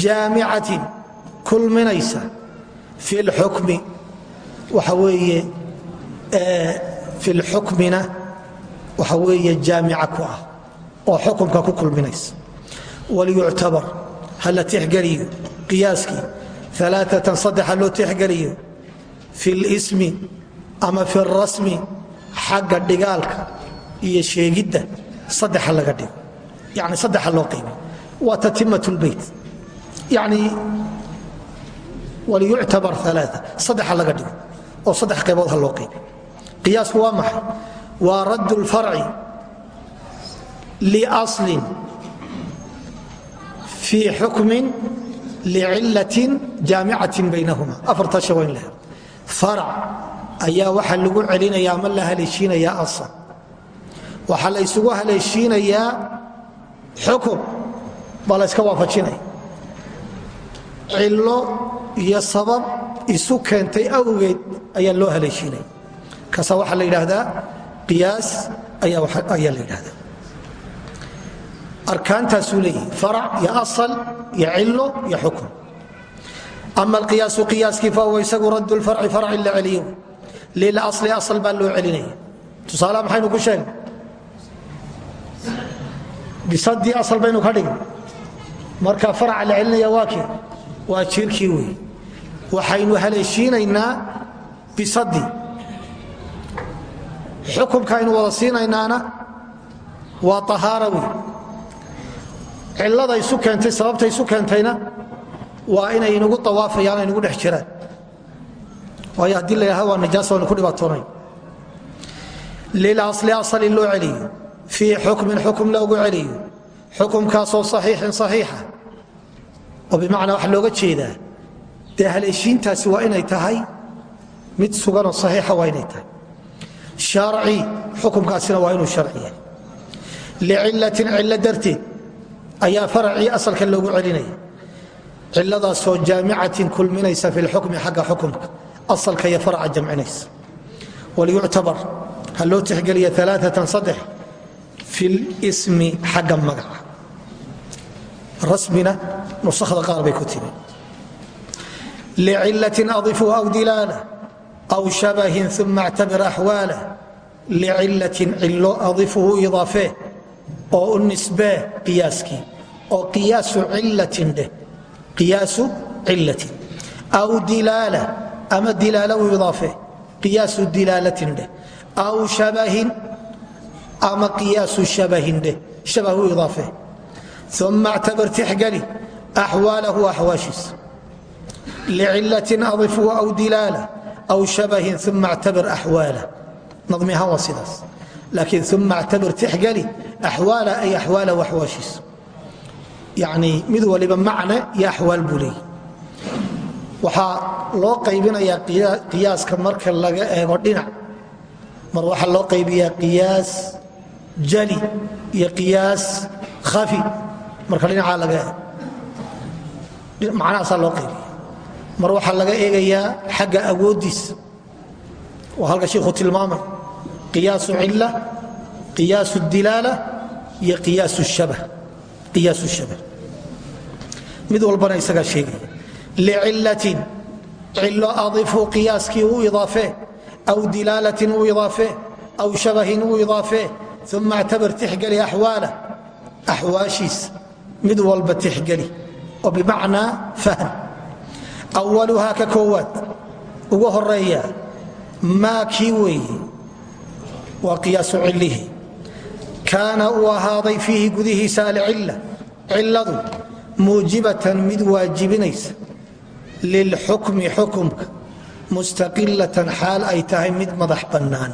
Speaker 1: jaamicatin kulminaysa fi lxukmi waxa weeye fi lxukmina waxa weeye jaamica ku ah oo xukumka ku kulminaysa waliyuctabar ha la tixgeliyo qiyaaskii aaatan saddexa loo tixgeliyo fi ama fi rasmi xagga dhigaalka iyo sheegidda saddexa laga dhigo yani saddexa loo qiimo waa tatimat lbeyt yani waliyuctabar aa saddexa laga dhigo oo saddex qaybood ha loo qiimo qiyaasku waa maxay waa radd اlfarci liaslin fii xukmin licilatin jaamicatin baynahuma. Afartaa shay waa in la helo farac ayaa waxaa lagu celinaya ama la haleeshiinayaa asal. Waxaa la ysugu haleeshiinayaa xukum baa la yska waafajinaya. Cillo iyo sabab isu keentay awgeed ayaa loo haleeshiinaya kaasa waxaa la yidhaahdaa qiyaas ayaa la yidhahdaa arkaantaasuu leeyahay farac iyo asal iyo cillo iyo xukm ama alqiyaasu qiyaaskii fahuwa isagu radd lfarci farci la celiyo. Lilasli asal baa loo celinaya. Tusaalaha maxaynu ku sheegnay? Bisadii asal baynu ka dhigna marka faraca la celinaya waa kee waa jiirkii wey waxaynu haleeshiinaynaa bisadii xukumka aynu wada siinaynaana waa ahaara wey cilada isu keentay sababta isu keentayna waa inay inagu awaafayaan aynugu dhex jiraan. Waayo haddii la yidhahdo waa najaas waanu ku dhibaatoonay lilasli asali loo celiyo fii xukmin xukum loogu celiyo xukumkaasoo saxiixin saxiixa. Oo bimacnaa waxa looga jeedaa dee haleeshiintaasi waa inay tahay? Mid suganoo saxiixa waa inay tahay sharci xukumkaasina waa inuu sharci yahay. Licilatin cillo darteed ayaa faracii asalka loogu celinaya. Ciladaasoo jaamicatin kulminaysa fi lxukmi xagga xukumka asalka iyo faraca jamcinaysa. Waliyuctabar ha loo tixgeliya aaatan saddex fi lsmi xagga magaca. Rasmina nusakda qaar bay ku timi licilatin adifu aw dilaala aw shabahin uma اctabir axwaala licilatin cilo adifuhu idaafee oo u nisbee qiyaaskii oo qiyaasu cilatin dheh qiyaasu cilatin aw dilaala ama dilaala u idaafe qiyaasu dilaalatin dheh aw shabahin ama qiyaasu shabahin dheh shabah u idaafe uma اctabir tixgeli axwaalahu axwaashiisa licilatin adifu aw dilaala aw shabahin uma اctabir axwaala nadmi ahaan waa sidaas laakiin uma اctabir tixgeli axwaala ay axwaala axwaashiisa yani mid waliba macne iyo axwaal buu leeyay waxaa loo qaybinayaa qiyaaska marka laga eego dhinac mar waxaa loo qaybiyaa qiyaas jali iyo qiyaas khafi marka dhinacaa laga eego macnahaasaa loo qaybiya mar waxaa laga eegayaa xagga awooddiisa waa halka shiikhu tilmaamay qiyaasu cila qiyaasu dilaala iyo qiyaasu shabah. Mid walbana isagaa sheegaya licilatin cilo adifu qiyaaskii u idaafee aw dilaalatin u idaafee aw shabahin u idaafee uma اctabir tixgeli axwaala axwaashiisa mid walba tixgeli oo bimacnaa awaluhaa ka koowaad ugu horreeya maa kii weeye waa qiyaasu cilihi kaana uu ahaaday fiihi gudihiisa alcila ciladu muujibatan mid waajibinaysa lilxukmi xukumka mustaqilatan xaal ay tahay mid madax bannaan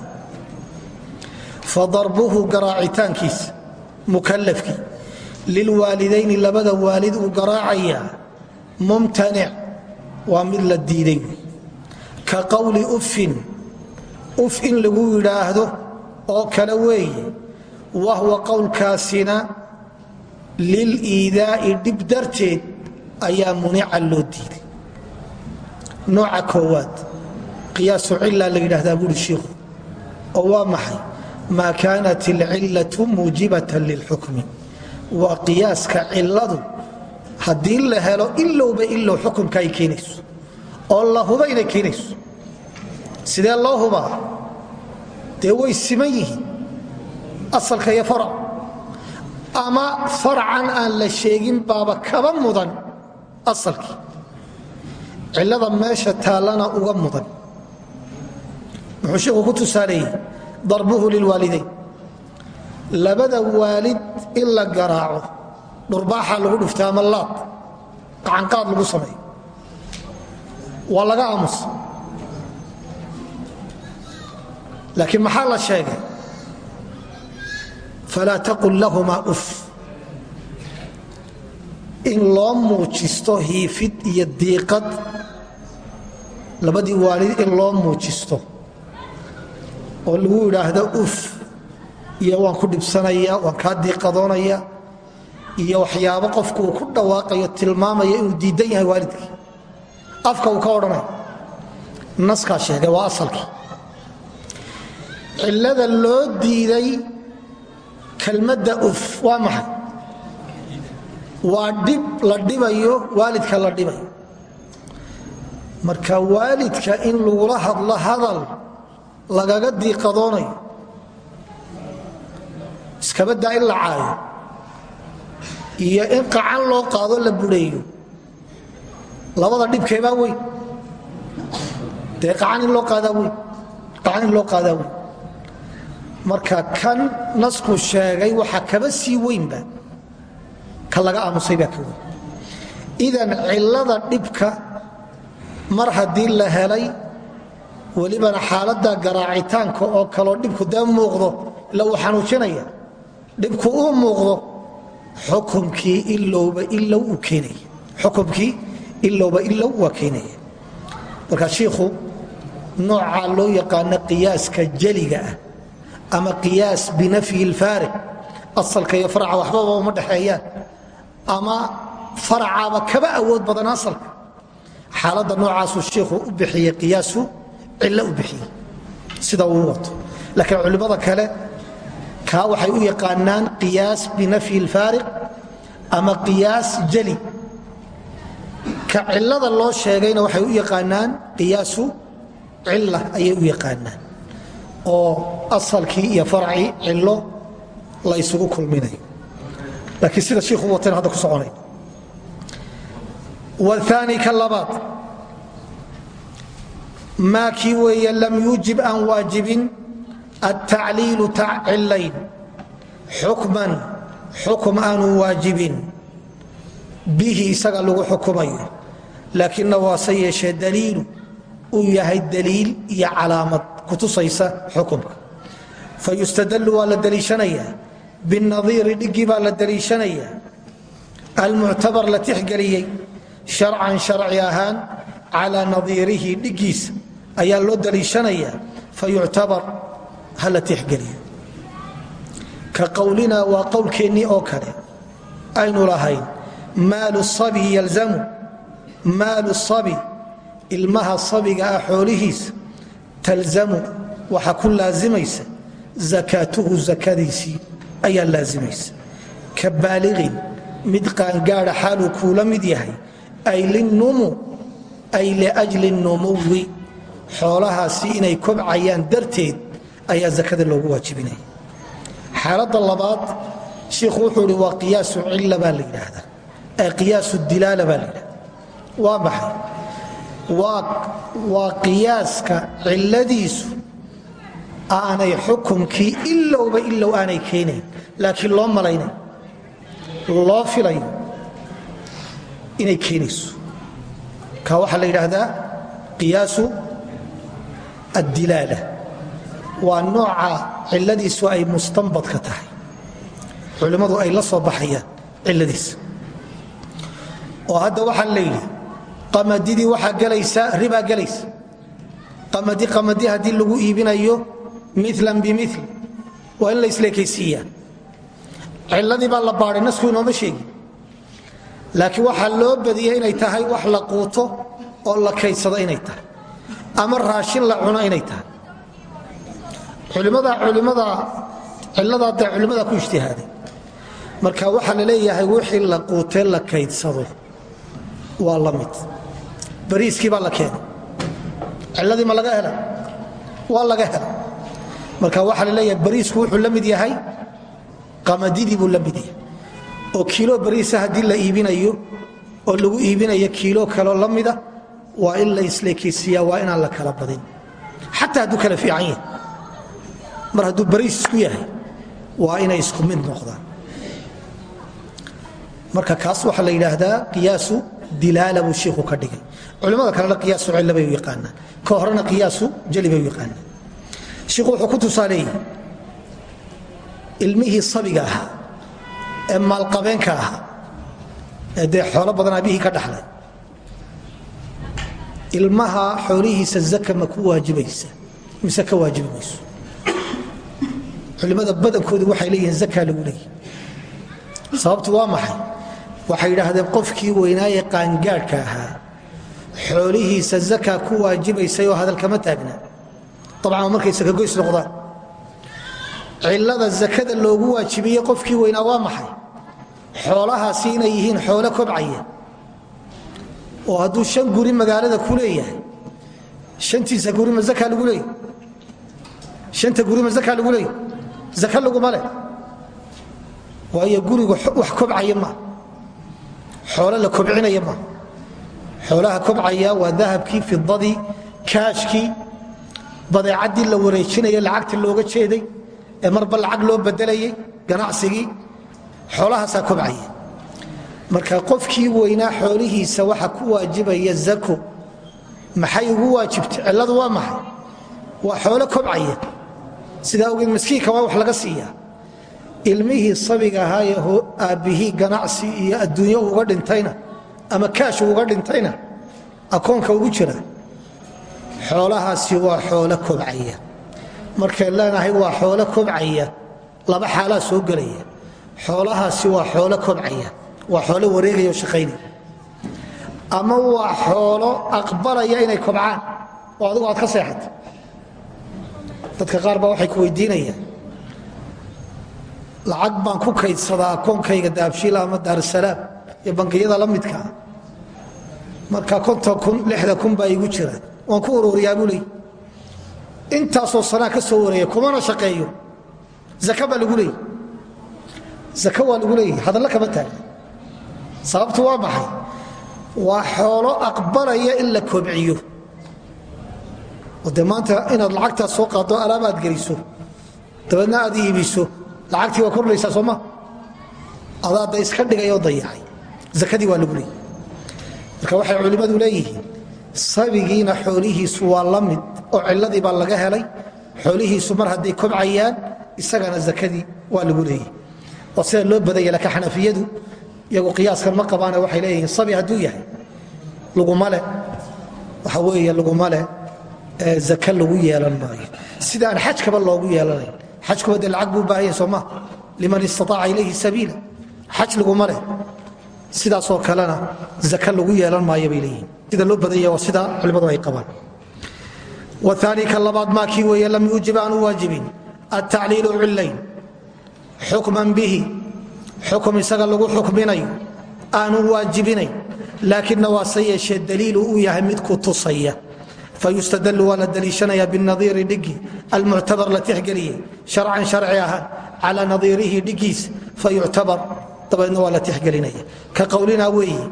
Speaker 1: fadarbuhu garaacitaankiisa mukalafkii lilwaalidayni labada waalid uu garaacayaa mumtanic waa mid la diiday. Ka qowli uffin uf in lagu yidhaahdo oo kale weeye wahwa qowlkaasina liliidaa'i dhib darteed ayaa munica loo diiday. Nooca koowaad qiyaasu cila la yidhaahdaa buuri shiikhu oo waa maxay? Maa kaanat alcillatu muujibatan lilxukmi waa qiyaaska cilladu haddii la helo ilowba ilow xukumka ay keenayso oo la huba inay keenayso sidee loo hubaa dee way siman yihiin asalka iyo ama farcan aan la sheegin baaba kaba mudan asalkii cillada meesha taallana uga mudan. Muxuu sheikhu ku tusaaleeyey darbuhu lilwaalidayn. Labada waalid in la garaaco dhurbaaxa lagu dhufta ama laad qacanqaad lagu sameeyo waa laga aamusa laakiin maxaa la sheegay? Falaa taqul lahumaa uf. In loo muujisto hiifid iyo diiqad labadii waalid in loo muujisto oo lagu idhaahdo uf iyo waan ku dhibsanaya waan kaa diiqadoonaya iyo waxyaabo qofku uu ku dhawaaqayo tilmaamaya inuu diidan yahay waalidkii. Afka uu ka odhanaya naskaa sheegay waa asalkii cillada loo diiday kelmadda uf waa maxay? Waa dhib la dhibayo waalidka la dhibayo. Marka waalidka in lagula hadlo hadal lagaga diiqadoonayo iskabadaa in la caayo iyo in qacan loo qaado la bureeyo labada dhibkeebaa weyn dee qacan in loo qaadaa weyn loo qaadaa marka kan nasku sheegay waxa kaba sii weynba ka laga aamusay baa ka idan cillada dhibka mar haddii la helay welibana xaaladda garaacitaanka oo kaloo dhibku dee muuqdo ila uu xanuujinaya dhibku uu muuqdo xukumkii ilowba ilow uu keenaya xukumkii ilowba ilow waa keenaya marka shiikhu noocaa loo yaqaano qiyaaska jeliga ah ama qiyaas binafyi اlfaariq asalka iyo farca waxbaba uma dhexeeyaan ama faracaaba kaba awood badan asalka. Xaaladda noocaasuu shiikhu u bixiyey qiyaasu cillo u bixiyey. Sida uu wato. Laakiin culimmada kale kaa waxay u yaqaanaan qiyaas binafyi اlfaariq ama qiyaas jali. Ka cilada loo sheegayna waxay u yaqaanaan qiyaasu cila ayay u yaqaanaan oo asalkii iyo farcii cilo la isugu kulminayo. Laakiin sida shiikhu watan hadda ku soconay. Waani ka labaad maakii weeye lam yuujib aan waajibin الtacliilu cilayn xukman xukum aanu waajibin bihi isaga lagu xukumayo laakina waase yeeshee daliilu uu yahay daliil iyo calaamad kutusaysa xukumka fayustadlu waa la daliishanaya binadiiri dhigii baa la daliishanaya almuctabar la tixgeliyey sharcan sharci ahaan calaa nadiirihi dhigiisa ayaa loo daliishanaya fayuctabar ha la tixgeliyo. Ka qowlinaa waa qowlkeennii oo kale. Aynu lahayn maalu sabi yalzamu maalu sabi ilmaha sabiga ah xoolihiisa talzamu waxa ku laazimaysa zakaatuhu zakadiisii ayaa laazimaysa. Ka baaliqin mid qaangaada xaaluu kuula mid yahay ay liajli numuwi xoolahaasi inay kobcayaan darteed ayaa zakada loogu waajibinaya xaaladda labaad shiikhu wuxuu ihi waa qiyaasu cilla baa la yidhaahdaa. Ee qiyaasu dilaala baa la yidhahda waa maxay? Waa qiyaaska cilladiisu aanay xukumkii ilowba ilow aanay keenayn laakiin loo malaynay loo filayo inay keenayso. Ka waxaa la yidhaahdaa qiyaasu addilaala waa nooca cilladiisu ay mustanbadka tahay. Culimmadu ay la soo baxayaan cilladiisa oo hadda waxaa la qamadidii waxaa gelaysa ribaa gelaysa. Qamadi qamadi haddii lagu iibinayo milan bimil waa in la isleekaysiiyaa ciladii baa la baaday nasku inooma sheegi laakiin waxaa loo badiyey inay tahay wax la quuto oo la kaydsado inay tahay. Ama raashin la cuno inay tahay culimada ciladaa dee culimmadaa ku ijtihaaday marka waxaa la leeyahay wixii la quutee la kaydsado waa la mid. Bariiskii baa la keenay. Ciladii ma laga hela? Waa laga hela. Marka waxaa la leeyahay bariisku wuxuu la mid yahay qamadidii buu la mid yahay. Oo kiilo bariisa haddii la iibinayo oo lagu iibinayo kiilo kaloo la mida waa in la isleekaysiiyaa waa inaan la kala badin. Xataa hadduu kala fiican yahay mar hadduu bariis isku yahay waa inay isku mid noqdaan. Marka kaas waxaa la yidhaahdaa qiyaasu dilaala buu shiikhu ka dhigay. Culimmada kalena qiyaasu cilla bay u yaqaanaan. Ka horena qiyaasu jali bay u yaqaanaan. Shiikhu wuxuu ku tusaaleeyey ilmihii sabiga ahaa ee maalqabeenka ahaa ee dee xoolo badan abihii ka dhaxlay. Ilmaha xoolihiisa zaka ma ku waajibaysa mise ka waajibi mayso culimmada badankoodu waxay leeyihiin zaka lagu leeyahy sababtu waa maxay? Waxay yidhaahdeen qofkii weynaaye qaangaadhka ahaa. Xoolihiisa zaka ku waajibaysay oo hadalkama taagna. Abcan markay sakagoys noqdaan. Cilada zakada loogu waajibiyey qofkii weynaa waa maxay? Xoolahaasi inay yihiin xoolo kobcaya. Oo hadduu shan guri magaalada ku leeyahay. Hantiisa gurima zaka lagu leeyahy shanta gurima zaka lagu leeyahy zaka laguma leh waayo gurigu wax kobcaya ma. Xoolo la kobcinaya ma. Xoolaha kobcaya waa dahabkii fidadii kaashkii. Badeecaddii la wareejinaya lacagta looga jeeday ee marba lacag loo bedelayay ganacsigii. Xoolahaasaa kobcaya. Marka qofkii weynaa xoolihiisa waxa ku waajibaya zako maxay ugu waajibta? Cilladu waa maxay? Waa xoolo kobcaya sidaa ogeed maskiinka waa wax laga siiyaa. Ilmihii sabiga ahaa ee aabbihii ganacsi iyo adduunyo uga dhintayna ama kaashu uga dhintayna akoonka ugu jira xoolahaasi waa xoolo kobcaya. Markay leenahay waa xoolo kobcaya. Laba xaalaa soo gelaya. Xoolahaasi waa xoolo kobcaya. Waa xoolo wareegaya oo shaqaynaya ama waa xoolo aqbalaya inay kobcaan. Oo adigu aad ka seexato dadka qaar baa waxay ku weydiinayaan lacag baan ku kaydsadaa akoonkayga daabshiila ama daarusalaam iyo bangiyada la midkaa marka konton kun lixda kun baa igu jira. Waan ku ururiyaa buu leey intaasoo sanaa ka soo wareeya kumana shaqeeyo. Zaka baa lagu leeyay zaka waa lagu leeyahy hadalla kama taagna sababtu waa maxay? Waa xoolo aqbalaya in la kobciyo dee maanta inaad lacagtaas soo qaado alaab aad geliso dabeedna aad iibiso lacagtii waa kordhaysaa sooma adaada iska dhigayoo dayacay zakadii waa lagu leeyay marka waxay culimmadu leeyihiin sabigiina xoolihiisu waa la mid oo ciladii baa laga helay. Xoolihiisu mar hadday kobcayaan isagana zakadii waa lagu leeyay oo sida loo badanya laka xanafiyadu iyagu qiyaaskan ma qabaane waxay leeyihiin sabi hadduu yahay laguma waxa weeye laguma zaka lagu yeelan maayo. Sida aan xajkaba loogu yeelanayn. Xajkuba dee lacag buu baahanya sooma liman istaaaca ilayhi sabiila. Xaj laguma leh. Sidaasoo kalena zaka lagu yeelan maayo bay leeyihiin sida loo badanya waa sida culimmadu ay qabaan. Waani ka labaad maakii weeye lam yuujib aanu waajibin altacliilu cillayn xukman bihi. Xukum isaga lagu xukminayo. Aanu waajibinayn. Laakina waase yeeshee daliilu uu yahay mid tusaya fayustadlu waa la deliishanaya binadiiri dhigi almuctabar la tixgeliye sharcan sharci ahaan calaa nadiirihi dhigiis fayuctabar dabeedna waa la tixgelinaya ka qowlina weeye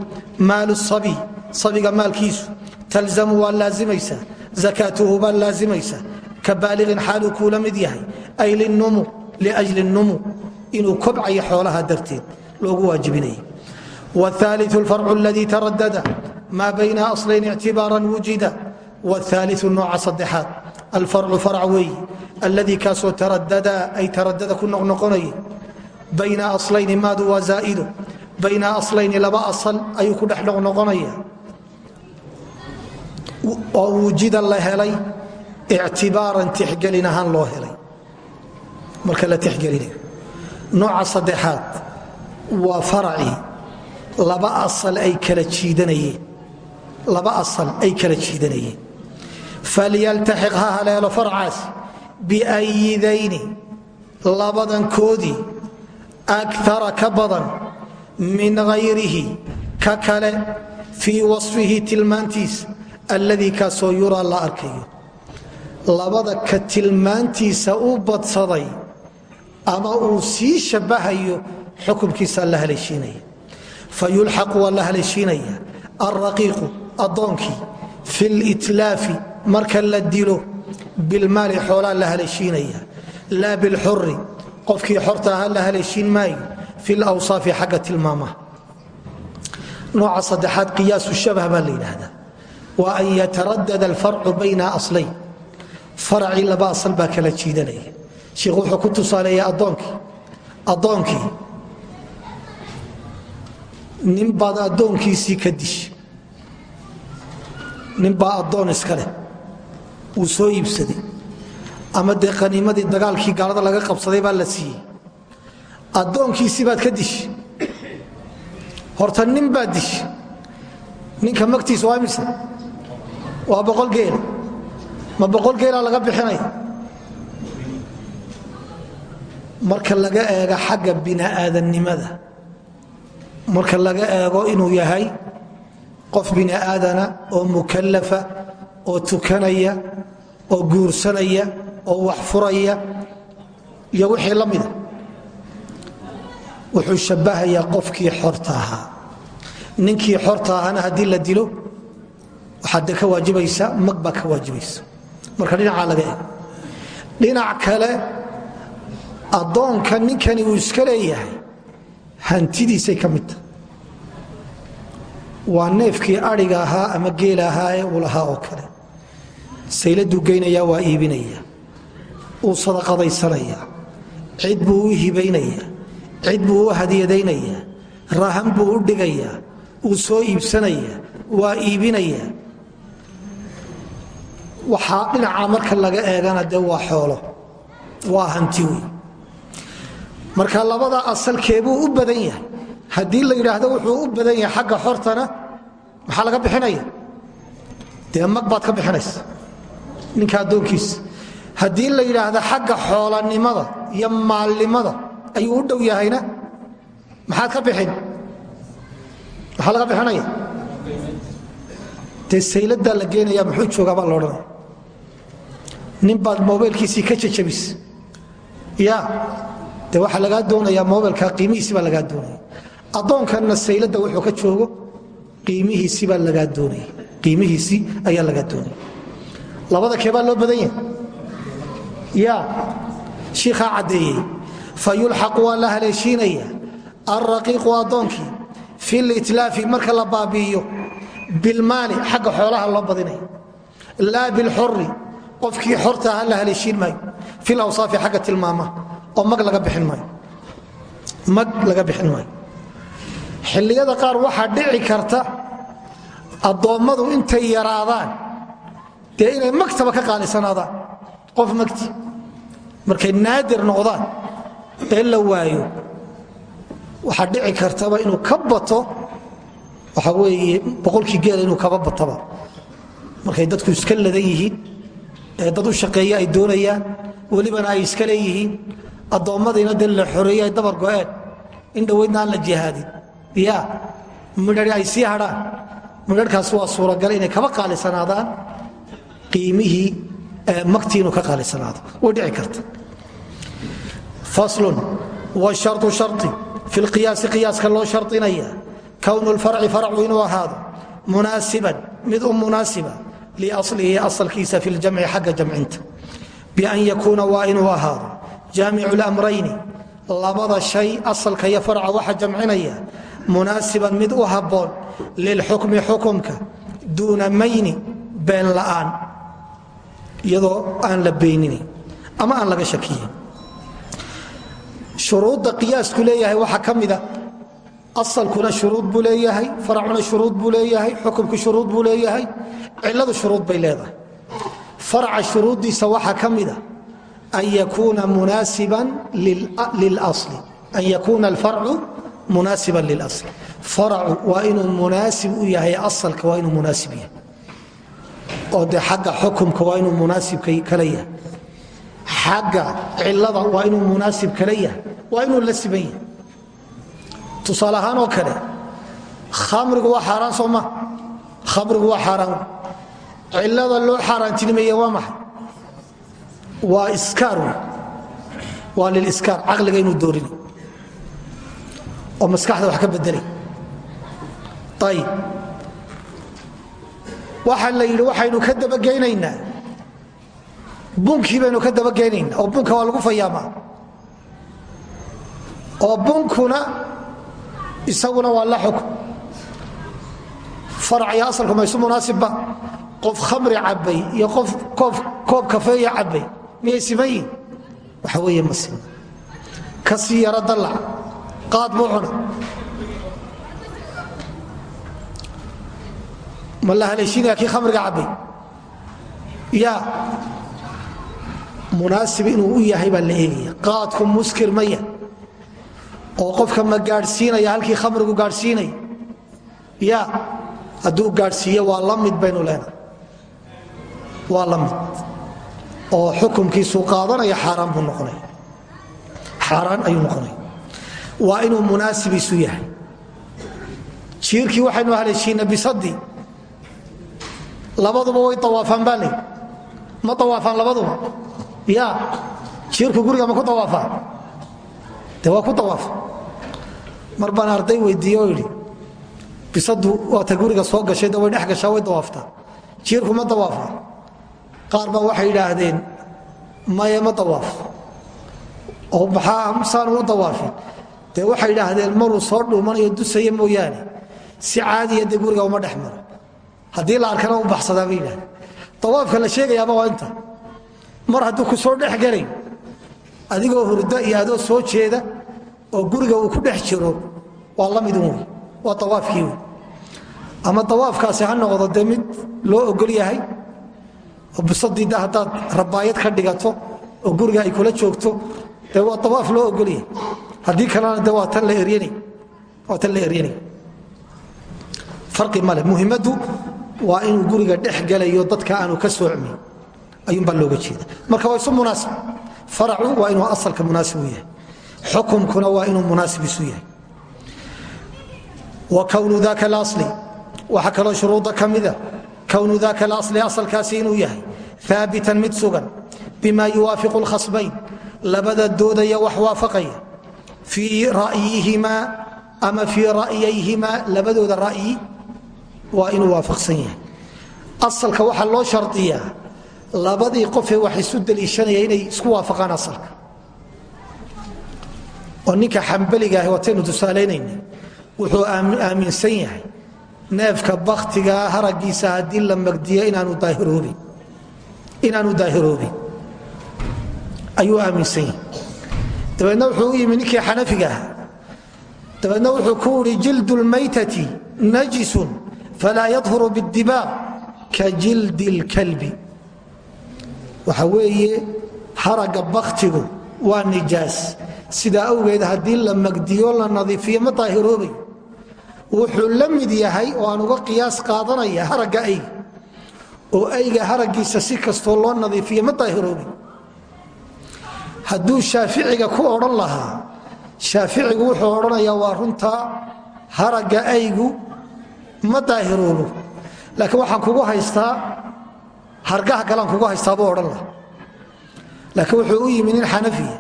Speaker 1: maalu sabi sabiga maalkiisu talzamu waa laazimaysaa zakaatuhu baa laazimaysaa ka baaliqin xaaluu kuu la mid yahay ay linumu liajli numu inuu kobcayo xoolaha darteed loogu waajibinaya waaliu farcu aladii taradada maa bayna aslayn ictibaaran wujida aaliu nooca saddexaad. Alfarcu farac weeyi alladii kaasoo taradada ay taradada ku noqnoqonayay bayna alayni maadu waa zaaidu. Bayna aslayni laba asal ayuu ku dhex noqnoqonaya. Oo wujida la helay ictibaaran tixgelin ahaan loo helay. Marka la tixgelinayo nooca saddexaad waa faracii laba asal ay kala jiidanayeen falyaltaxiq ha haleelo farcaas biayidayni labadankoodii akara ka badan min hayrihi ka kale fii wasfihi tilmaantiisa alladii kaasoo yuraa la arkayo labada ka tilmaantiisa u badsaday ama uu sii shabahayo xukumkiisa la haleeshiinaya fayulxaqu waa la haleeshiinaya alraqiiqu addoonkii fi litlaafi marka la dilo bilmaali xoolaa la haleeshiinaya laa bilxuri qofkii xorta aha la haleeshiin maayo fi lawsaafi xagga tilmaamaha. Nooca saddexaad qiyaasu shabah baa la yidhaahdaa. Waa an yataradada alfarcu bayna aslayn. Faracii laba asal baa kala jiidanaya. Shiikhu wuxuu ku tusaaleeya addoonkii. Addoonkii nin baad addoonkiisii ka dish. Nin baa addoon iska leh wuu soo iibsaday. Ama dee qaniimadii dagaalkii gaalada laga qabsaday baa la siiyey. Addoonkiisii baad ka dish. Horta nin baad dish. Ninka magtiisa waa mise waa boqol geela ma boqol geelaa laga bixinaya marka laga eego xagga bini'aadannimada. Marka laga eego inuu yahay qof bini'aadana oo mukallafa oo tukanaya oo guursanaya oo wax furaya iyo wixii la mida. Wuxuu shabbahayaa qofkii xorta ahaa. Ninkii xorta ahaana haddii la dilo waxaad ka waajibaysa mag ka waajibaysa marka dhinacaa laga eego. Dhinac kale addoonka ninkani uu iska leeyahay hantidiisay ka mid tahay. Waa neefkii adhiga ahaa ama geela ahaa ee uu lahaa oo kale sayladuu geynayaa waa iibinaya. Uu sadaqadaysanayaa cid buu u hibaynayaa cid buu u hadiyadaynayaa rahan buu u dhigayaa uu soo iibsanayaa waa iibinayaa waxaa dhinaca marka laga eegana dee waa xoolo. Waa hanti wey marka labada asalkeebuu u badan yahay. Haddii la yidhaahdo wuxuu u badan yahay xagga xortana maxaa laga bixinaya. Dee mag baad ka bixinaysa ninka addoonkiisa. Haddii la yidhaahdo xagga xoolanimada iyo maalnimada ayuu u dhow yahayna? Maxaad ka bixin? Maxaa laga bixinaya. Dee la geenaya muxuu joogaa baa laodhanaya nin baad ka jajabis. Ya de waxaa lagaa doonayaa mobilka qiimihiisi baa lagaa doonaya. Addoonkanna sayladda wuxuu ka joogo qiimihiisibaa lagaa doonaya. Ayaa lagaa doonaya labada keebaa loo badan yahay. Ya shiikhaa caddeeyey fa yulxaqu waa la haleeshiinaya. Alraqiiqu addoonkii fi litlaafi marka la baabi'iyo bilmaali xagga xoolaha loo badinaya laa bilxuri qofkii xorta aha la haleeshiin maayo. Fi lawsaafi xagga tilmaamaha. Oo mag laga bixin maayo. Mag laga bixin maayo. Xilliyada qaar waxaa dhici karta addoommadu intay yaraadaan dee inay magtaba ka qaalisanaadaan qof magti. Markay naadir noqdaan ee la waayo waxaa dhici kartaba inuu ka bato waxa weeye boqolkii geela inuu kaba bataba. Markay dadku iska ladan yihiin ee dad u shaqeeya ay doonayaan welibana ay iska leeyihiin addoommadiina de la xoreeye ay dabar go'een. In dhoweydna aan la jihaadin. Ya midhari ay sii hadhaan. Midharhkaas waa suuragal inay kaba qaalisanaadaan qiimihii magtii inuu ka qaalisanaado. Way dhici karta. Faslun wsharu shari fi lqiyaasi qiyaaska loo sharinaya kownu lfarci farcu inuu ahaado. Munaasiban. Mid u munaasiba. Liaslihi asalkiisa fi ljamci xagga jamcinta. Bian yakuuna waa inuu ahaado. Jaamicu lamrayni labada shay asalka iyo farca waxa jamcinaya. Munaasiban mid u habboon. Lilxukmi xukumka. Duuna mayni been la'aan iyadoo aan la beeninin ama aan laga shakiyin. Shuruudda qiyaasku leeyahay waxaa ka mida asalkuna shuruud buu leeyahay faracuna shuruud buu leeyahay xukumku shuruud buu leeyahay ciladu shuruud bay leedahay. Farca shuruuddiisa waxaa ka mida an yakuuna munaasiban lilasli an yakuuna alfarcu munaasiban lilasl faracu waa inuu munaasib u yahay asalka waa inuu munaasib yahay oo de xagga xukumka waa inuu munaasibka kala yahay. Xagga cilada waa inuu munaasib kala yahay. Waa inuu la siban yahay. Tusaale ahaan oo kale khamrigu waa xaaraan soo ma? Khamrigu waa xaaraan. Cilada loo xaaraantinimeye waa maxay? Waa iskaar waa liliskaar caqliga inuu doorina oo maskaxda wax ka bedelay ayib waxaa la yidhi waxaynu ka dabageynaynaa bunkii baynu ka dabageynaynaa oo bunka waa lagu fayaamaa. Oo bunkuna isaguna waa la xukm farciyo asalku maysu munaasibba qof khamri cabbay iyo qof koob kafeeya cabbay miyay siman waxa weeye ma sima. Ka sii yaro dallac. Qaad buu cuna ma la haleeshinaya kii khamriga cabbay ya munaasib inuu u yahay baa la eegaya. Qaadku muskir maya oo qofka ma gaadhsiinaya halkii khamrigu gaadhsiinaya ya hadduu gaadhsiiyo waa la baynu leenahay. Waa la oo xukumkiisuu qaadanaya xaaraan buu noqonaya xaaraan ayuu noqonaya waa inuu munaasibiisu yahay. Jiirkii waxaynu haleeshiina bisadii labaduba way awaafaan baa ma awaafaan labaduba? Ya jiirku guriga ma ku awaafaan de ku awaafa mar baan arday weydiiye oo idhi bisadu waata guriga soo gashay way dhex gashaa way dawaaftaa jiirku ma dawaafa qaar baa waxay idhaahdeen maye ma dawaaf oo maxaa saanu u dawaafin dee waxay idhaahdeen maruu soo dhuumanayo dusaya mooyaane. Si caadiya dee guriga uma dhex haddii la arkana u baxsadaa bay dawaafka la sheegayaaba waa inta. Mar hadduu ku soo dhex gelay adigoo hurdo iyo soo jeeda oo guriga uu ku dhex jiro waa la midun wey waa awaafkii ama awaafkaasi ha noqdo dee mid loo ogol yahay oo bisadida haddaad rabaayad ka dhigato oo guriga ay kula joogto dee waa awaaf loo ogol yahay. Haddii kalena de waa tan la eryanay ari male muhimmadu waa inuu guriga dhex gelayo dadka aanu ka soocmi ayuumbaa looga jeeda marka waa isu munaasib. Faracu waa inuu asalka munaasib u yahay. Xukumkuna waa inuu munaasib isu yahay. Wa wnu daka ali waxaa kaloo shuruudda ka mida wnu daka alasli asalkaasi inuu yahay. Aabitan mid sugan. Bima yuwaafiqu lkhasbayn labada doodaya wax waafaqaya. Fii ra'yihimaa ama fii ra'yayhimaa labadooda ra'yi waa inuu waafaqsan yahay. Asalka waxaa loo shardiyaa labadii qofee wax isu daliishanaya inay isku waafaqaan asalka. Oo ninka xambaliga ah wataynu tusaalaynayna wuxuu aaminsan yahay neefka baktigaa haragiisa haddii la magdiyo inaanu daahiroobin ayuu aaminsan yahay. Dabeedna wuxuu u yimi ninkii xanafiga ah dabeedna wuxuu ku uri jildu lmaytati najisun falaa yadhuru bidibaaq ka jildi اlkalbi waxa weeye haragga baktigu waa nijaas. sidaa awgeed haddii la magdiyo la nadiifiyo ma daahiroobayo wuxuu la mid yahay oo aan uga qiyaas qaadanaya haragga ayga. oo ayga haraggiisa si kastoo loo nadiifiyo ma daahiroobayo hadduu shaaficiga ku odhan lahaa shaaficigu wuxuu odhanayaa waa runtaa haragga aygu ma daahiroobo laakiin waxaan kugu haystaa hargaha kalean kugu haystaabuu odhan lahaa. Laakiin wuxuu u yimi nin xanafiya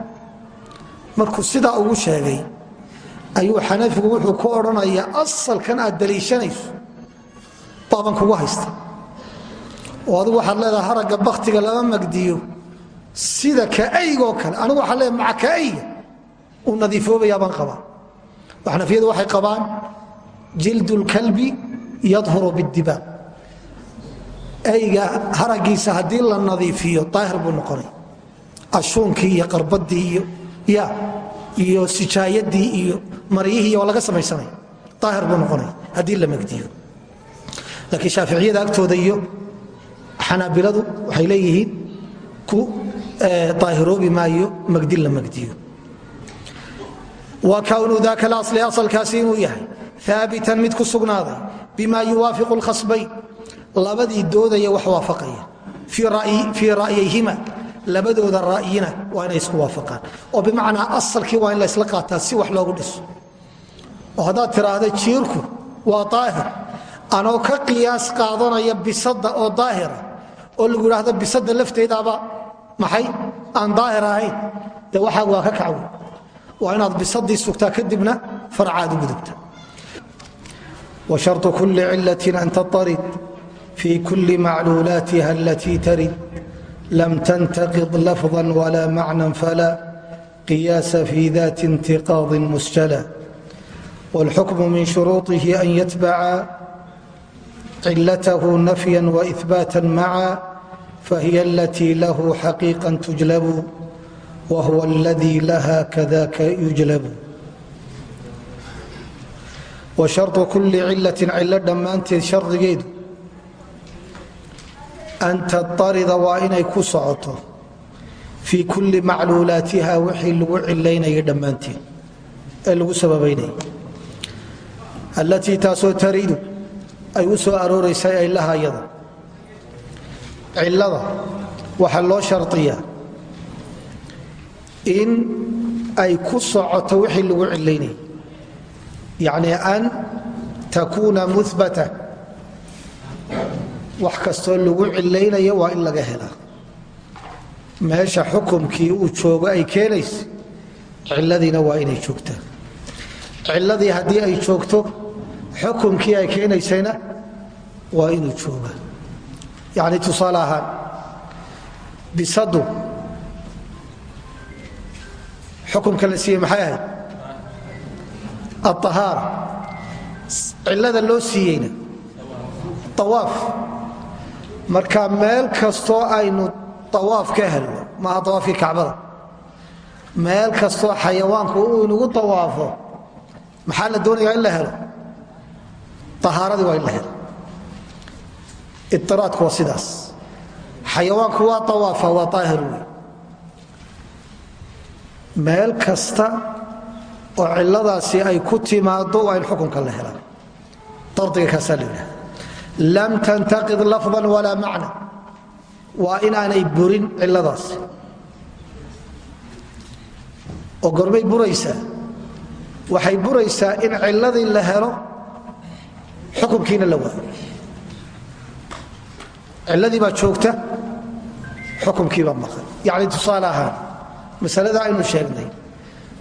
Speaker 1: markuu sidaa ugu sheegay ayuu xanafigu wuxuu ku odhanayaa asalkan aad daliishanayso baaban kugu haysta. Oo adigu waxaad leedaha haragga baktiga lama magdiyo. Sida kaaygoo kale anigu waxaan leedaha maca kaayga uu nadiifoobayaa baan qabaa. Xanafiyadu waxay qabaan jildu lkalbi yadhuru bidibaaq ayga haragiisa haddii la nadiifiyo daahir buu noqonay. Ashuunkii iyo qarbadii iyo ya iyo sijaayadii iyo maryihii waa laga samaysanay. Daahir buu noqonay haddii la magdiyo. Laakiin shaaficiyada agtooda iyo xanaabiladu waxay leeyihiin ku daahiroobi maayo magdin la magdiyo. Wa kownu daka اlasli asalkaasi inuu yahay. Aabitan mid ku sugnaaday bima yuwaafiqu اlkhasbayn labadii doodaya wax waafaqaya. Fii ra'yayhima. Labadooda ra'yina waa inay isku waafaqaan. Oo bimacnaa asalkii waa in la ysla qaataa si wax loogu dhiso. Oo haddaad tiraahda jiirku waa daahir. Anoo ka qiyaas qaadanaya bisada oo daahira. Oo lagu idhaahdo bisada lafteedaaba maxay? Aan daahir ahayn. De waxaa waa ka kacwe waa inaad وشرط كل علة أن تطرد في كل معلولاتها التي ترد لم تنتقض لفظا ولا معنى فلا قياس في ذات انتقاض مسجلا والحكم من شروطه أن يتبع علته نفيا وإثباتا معا فهي التي له حقيقا تجلب وهو الذي لها كذاك يجلب wa sharu kulli cilatin cillo dhammaanteed shardigeedu. An taarida waa inay ku socoto fii kulli macluulaatiha wixii lagu cilaynayo dhammaanteed ee lagu sababaynaya allatii taasoo taridu ay u soo arooraysay aylaha yada. Cilada waxaa loo shariyaa in ay ku socoto wixii lagu cilaynaya yacni an takuuna muhbata wax kastoo lagu cilaynayo waa in laga helaa meesha xukumkii uu joogo ay keenayso ciladiina waa inay joogtaa ciladii haddii ay joogto xukumkii ay keenaysayna waa inuu jooga yacni tusaale ahaan bisadu xukumka la siiyey maxay ahayd aahaara cilada loo siiyeyna. Awaaf marka meel kastoo aynu awaaf ka helno maaha awaafkii kacbada. Meel kastoo xayawaanku uu inugu awaafo maxaa la doonayaa in la helo? Ahaaradii waa in la helo. Iiraadku waa sidaas. Xayawaanku waa awaafa waa aahir meel kasta oo ciladaasi ay ku timaado waa in xukunka la helaa. Dardiga kaasaa la yidhaha lam tantaqid lafdan walaa macna. Waa inaanay burin ciladaasi oo gormay buraysaa. Waxay buraysaa in ciladii la helo xukunkiina la waayo. Ciladii baa joogta xukunkiibaa maqan. Yacni tusaale ahaan masalada aynu sheegnay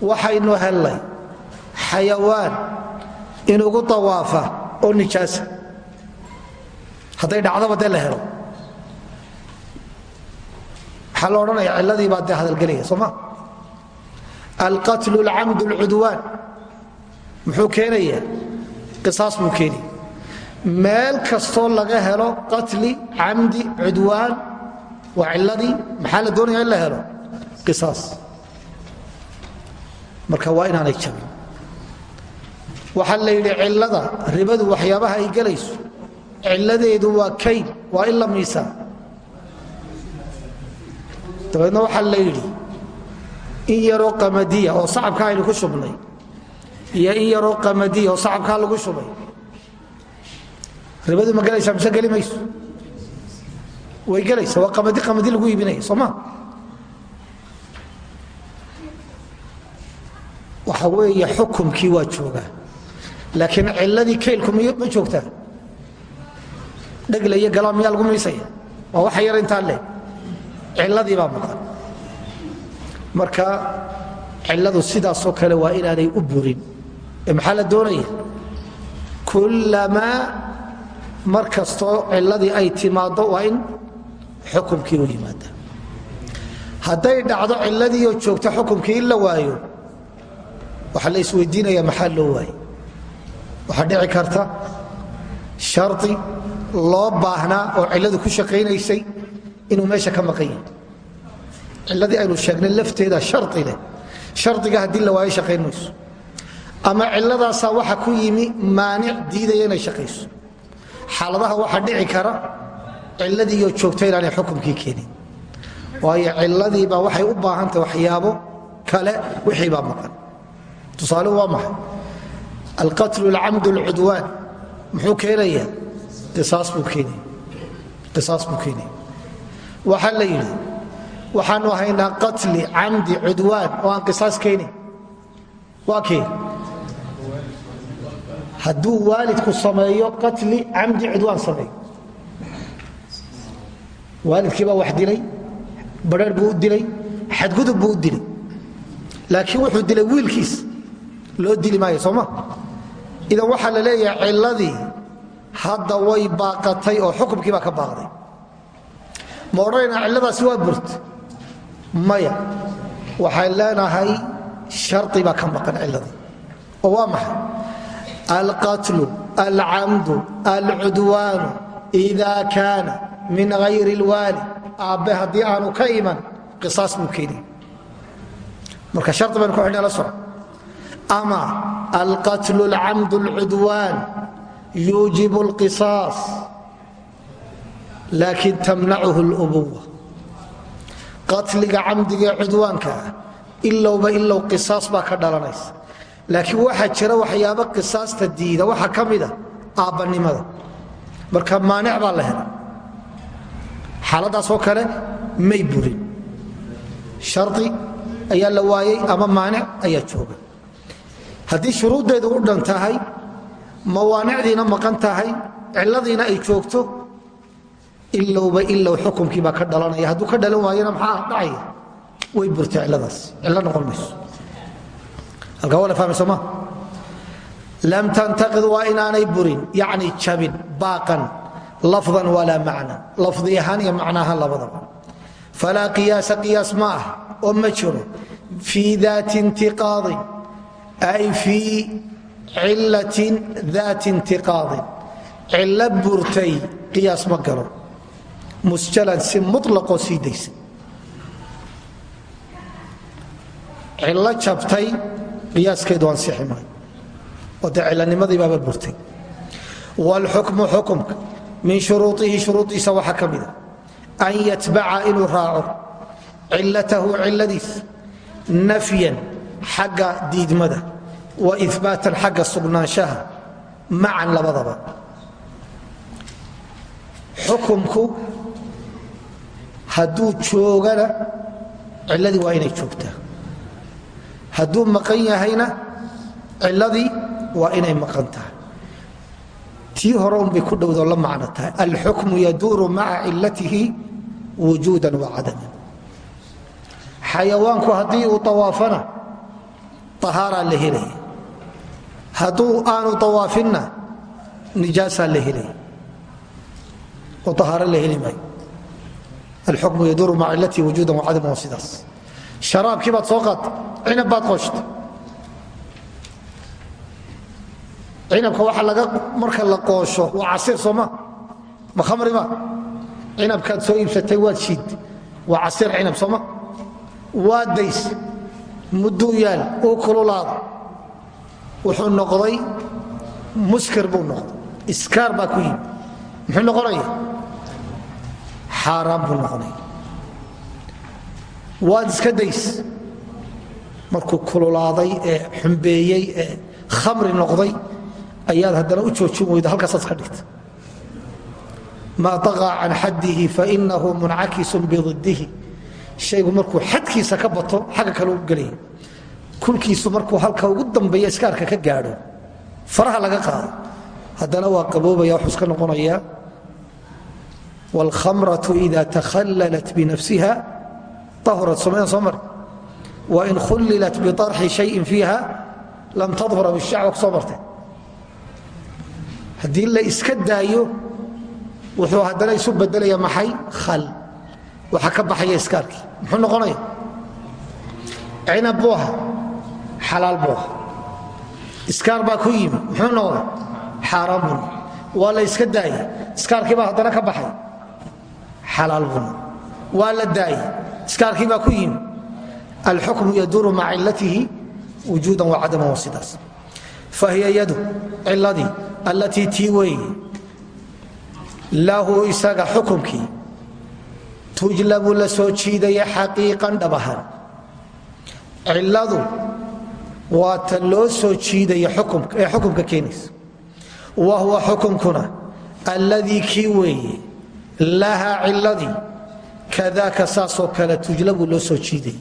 Speaker 1: waxaynu hellay xayawaan inugu awaafa oo nijaasa hadday dhacdaba dee la helo. Maxaa la odhanaya ciladii baa dee hadalgelaya soo ma? Alqatlu alcamd alcudwaan. Muxuu keenaya qisaas buu keenaya meel kastoo laga helo qatli camdi cudwaan waa ciladii maxaa la doonaya in la helo? Qisaas. Marka waa inaanay jabin waxaa la yidhi cilada ribadu waxyaabaha ay gelayso ciladeedu waa kayn waa in la miisaa dabeedna la yidhi in yaroo qamadiya oo sacabka aynu ku shubnay iyo in yaroo qamadiya oo sacabkaa lagu shubay. Ribadu ma gelaysaa mise geli way gelaysa waa qamadi qamadi lagu iibinaya soo ma? Waxa weeye xukumkii waa joogaa laakiin ciladii kaylku ma joogtaa dhegla iyo galaa miyaa lagu miisaya waa waxa yar intaa leh. Ciladii baa maqan. Marka ciladu sidaasoo kale waa inaanay u burin. Ee maxaa la doonaya? Kullamaa mar ciladii ay timaaddo waa in xukumkii u yimaada. Hadday dhacdo ciladiioo joogta xukumkii in la waayo waxaa la isweydiinaya maxaa loo waayey waxaa dhici karta shardi loo baahnaa oo cilladu ku shaqaynaysay inuu meesha ka maqan yahay. Cilladii aynu sheegnay lafteeda shari leh. Shardiga haddii la waayo shaqayn ama cilladaasaa waxa ku yimi maanic diidaya inay shaqayso. Xaaladaha waxaa dhici kara ciladiioo joogta inaanay xukumkii keenin. Waayo ciladiibaa waxay u baahantahay waxyaabo kale wixii baa maqan. Tusaalihu waa maxay alqatlu alcamd alcudwaan muxuu keenayaa? Qisaas buu keenaya waxaa la yidhi waxaanu haynaa qatli camdi cudwaan oo aan qisaas keenin waa keen hadduu waalidku sameeyo qatli camdi cudwaan sameeyo waalidkiibaa wax dilay barheer buu u dilay xadgudub buu u dilay. Laakiin wuxuu dilay wiilkiis. Loo dili maayo sooma idan waxaa la leeyahay ciladii hadda way baaqatay oo xukumkii baa ka baaqday. Ma odhanayna cilladaasi waa burta maya. Waxaan leenahay shari baa ka maqan cilladii. Oo waa maxay? Alqatlu alcamdu alcudwaanu ida kaana min hayri اlwaali aabbe haddii aanu ka iman qisaas buu keenaya marka baynu ku ama alqatlu alcamdu alcudwaan yuujib اlqisaas laakin tamnachu اlubuwa qatliga camdigaee cudwaanka ah ilowba ilow qisaas baa ka dhalanaysa. Laakiin waxaa jira waxyaabo qisaasta diida waxaa ka mida aabbanimada. Marka maanic baa la helay xaaladaasoo kale may burin. Shari ayaa la waayey ama maanic ayaa jooga haddii shuruuddeedu u dhan tahay mawaanicdiina maqan tahay ciladiina ay joogto ilowba ilow xukumkiibaa ka dhalanaya. Hadduu ka dhalan waayana maxaa dhacaya? Way burtay ciladaas cillo noqon mayso. Halkaa waa la fahmay sooma lam tantaqid waa inaanay burin yacni jabin baaqan lafdan walaa macna. Lafdi ahaan iyo macnaahaan labadaba. Falaa qiyaasa qiyaas ma ah oo ma jiro. Fii daati intiqaadin ay fii cilatin daati intiqaadin cillo burtay qiyaas ma galo musjalan si mulaqoo sii daysa cillo jabtay qiyaaskeedu ansixi maayo oo dee cilanimadii baaba burtay wاlxukmu xukumka min shuruuihi shuruudiisa waxaa ka mida an yatbaca inuu raaco cilatahu ciladiis nafyan xagga diidmada wa ibaatan xagga sugnaanshaha macan labadaba. Xukumku hadduu joogana ciladii waa inay joogtaa. Hadduu maqan yahayna ciladii waa inay maqan tahay. Tii hore unbay ku dhowdoo la macno tahay. Alxukmu yaduuru maca cilatihi wujuudan wa cadaman xayawaanku haddii uu awaafana ahaaraa la helaya hadduu aanu awaafinna nijaasaa la helaya oo ahaaro la heli maayo alxukmu yaduuru maca cilatihi wujuudan wa cadaman waa sidaas sharaabkii baad soo qaata cinab baad qoshta cinabka waxa laga marka la qoosho waa casiir sooma ma khamriba cinabkaad soo iibsatay waad shiid waa casiir cinab sooma waa days mudduu yaal uu kululaado. Wuxuu noqday muskir buu noqday. Iskaar baa ku yimi muxuu noqonaya buu noqonaya waad iska days. Markuu kululaaday ee xumbeeyey ee khamri noqday ayaad haddana u joojin weyda halkaasaad iska dhigta ma aa can xaddihi fainahu muncakisun biiddihi haygu markuu xadkiisa ka bato agga kale gelay kulkiisu markuu halka ugu dambeeya iskaarka ka gaado faraha laga qaado. Haddana waa qaboobaya wuxuu iska noqonaya wاlkhamratu ida takhallalat binafsiha ahrat somayan soo mar. Wain khullilat biarxi shayin fiiha lam tadhura bishacba ku soo martay. Haddii la iska daayo wuxuu haddana isu bedelaya maxay? Khal waxaa ka baxaya iskaarkii muxuu noqonaya? Cinab buu aha xalaal iskaar baa ku yimi. Muxuu noqday xaaraan buu iska daayey iskaarkii baa haddana ka baxay. Xalaal buu noqday waa la baa ku yimi. Alxukmu yaduuru maca cilatihi wujuudan wacadaman wa sidaas. Fahiya yadu ciladii allatii tii lahu isaga xukumkii tujlabu la soo jiidaya xaqiiqan dhab ahaan ciladu waa ta loo soo jiidaya ee xukumka keenaysa. Wa huwa xukumkuna alladii kii weeye lahaa ciladii kadaaka saasoo kale tujlabu loo soo jiidaya.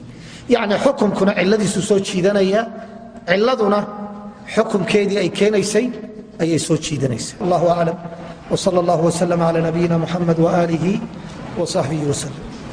Speaker 1: Yacni xukumkuna ciladiisu soo jiidanaya ciladuna xukumkeedii ay keenaysay ayay soo jiidanaysa allahu aclam. Wsal allah wslm cla nabiyina muxamed waaalihi wsaxbihi wslm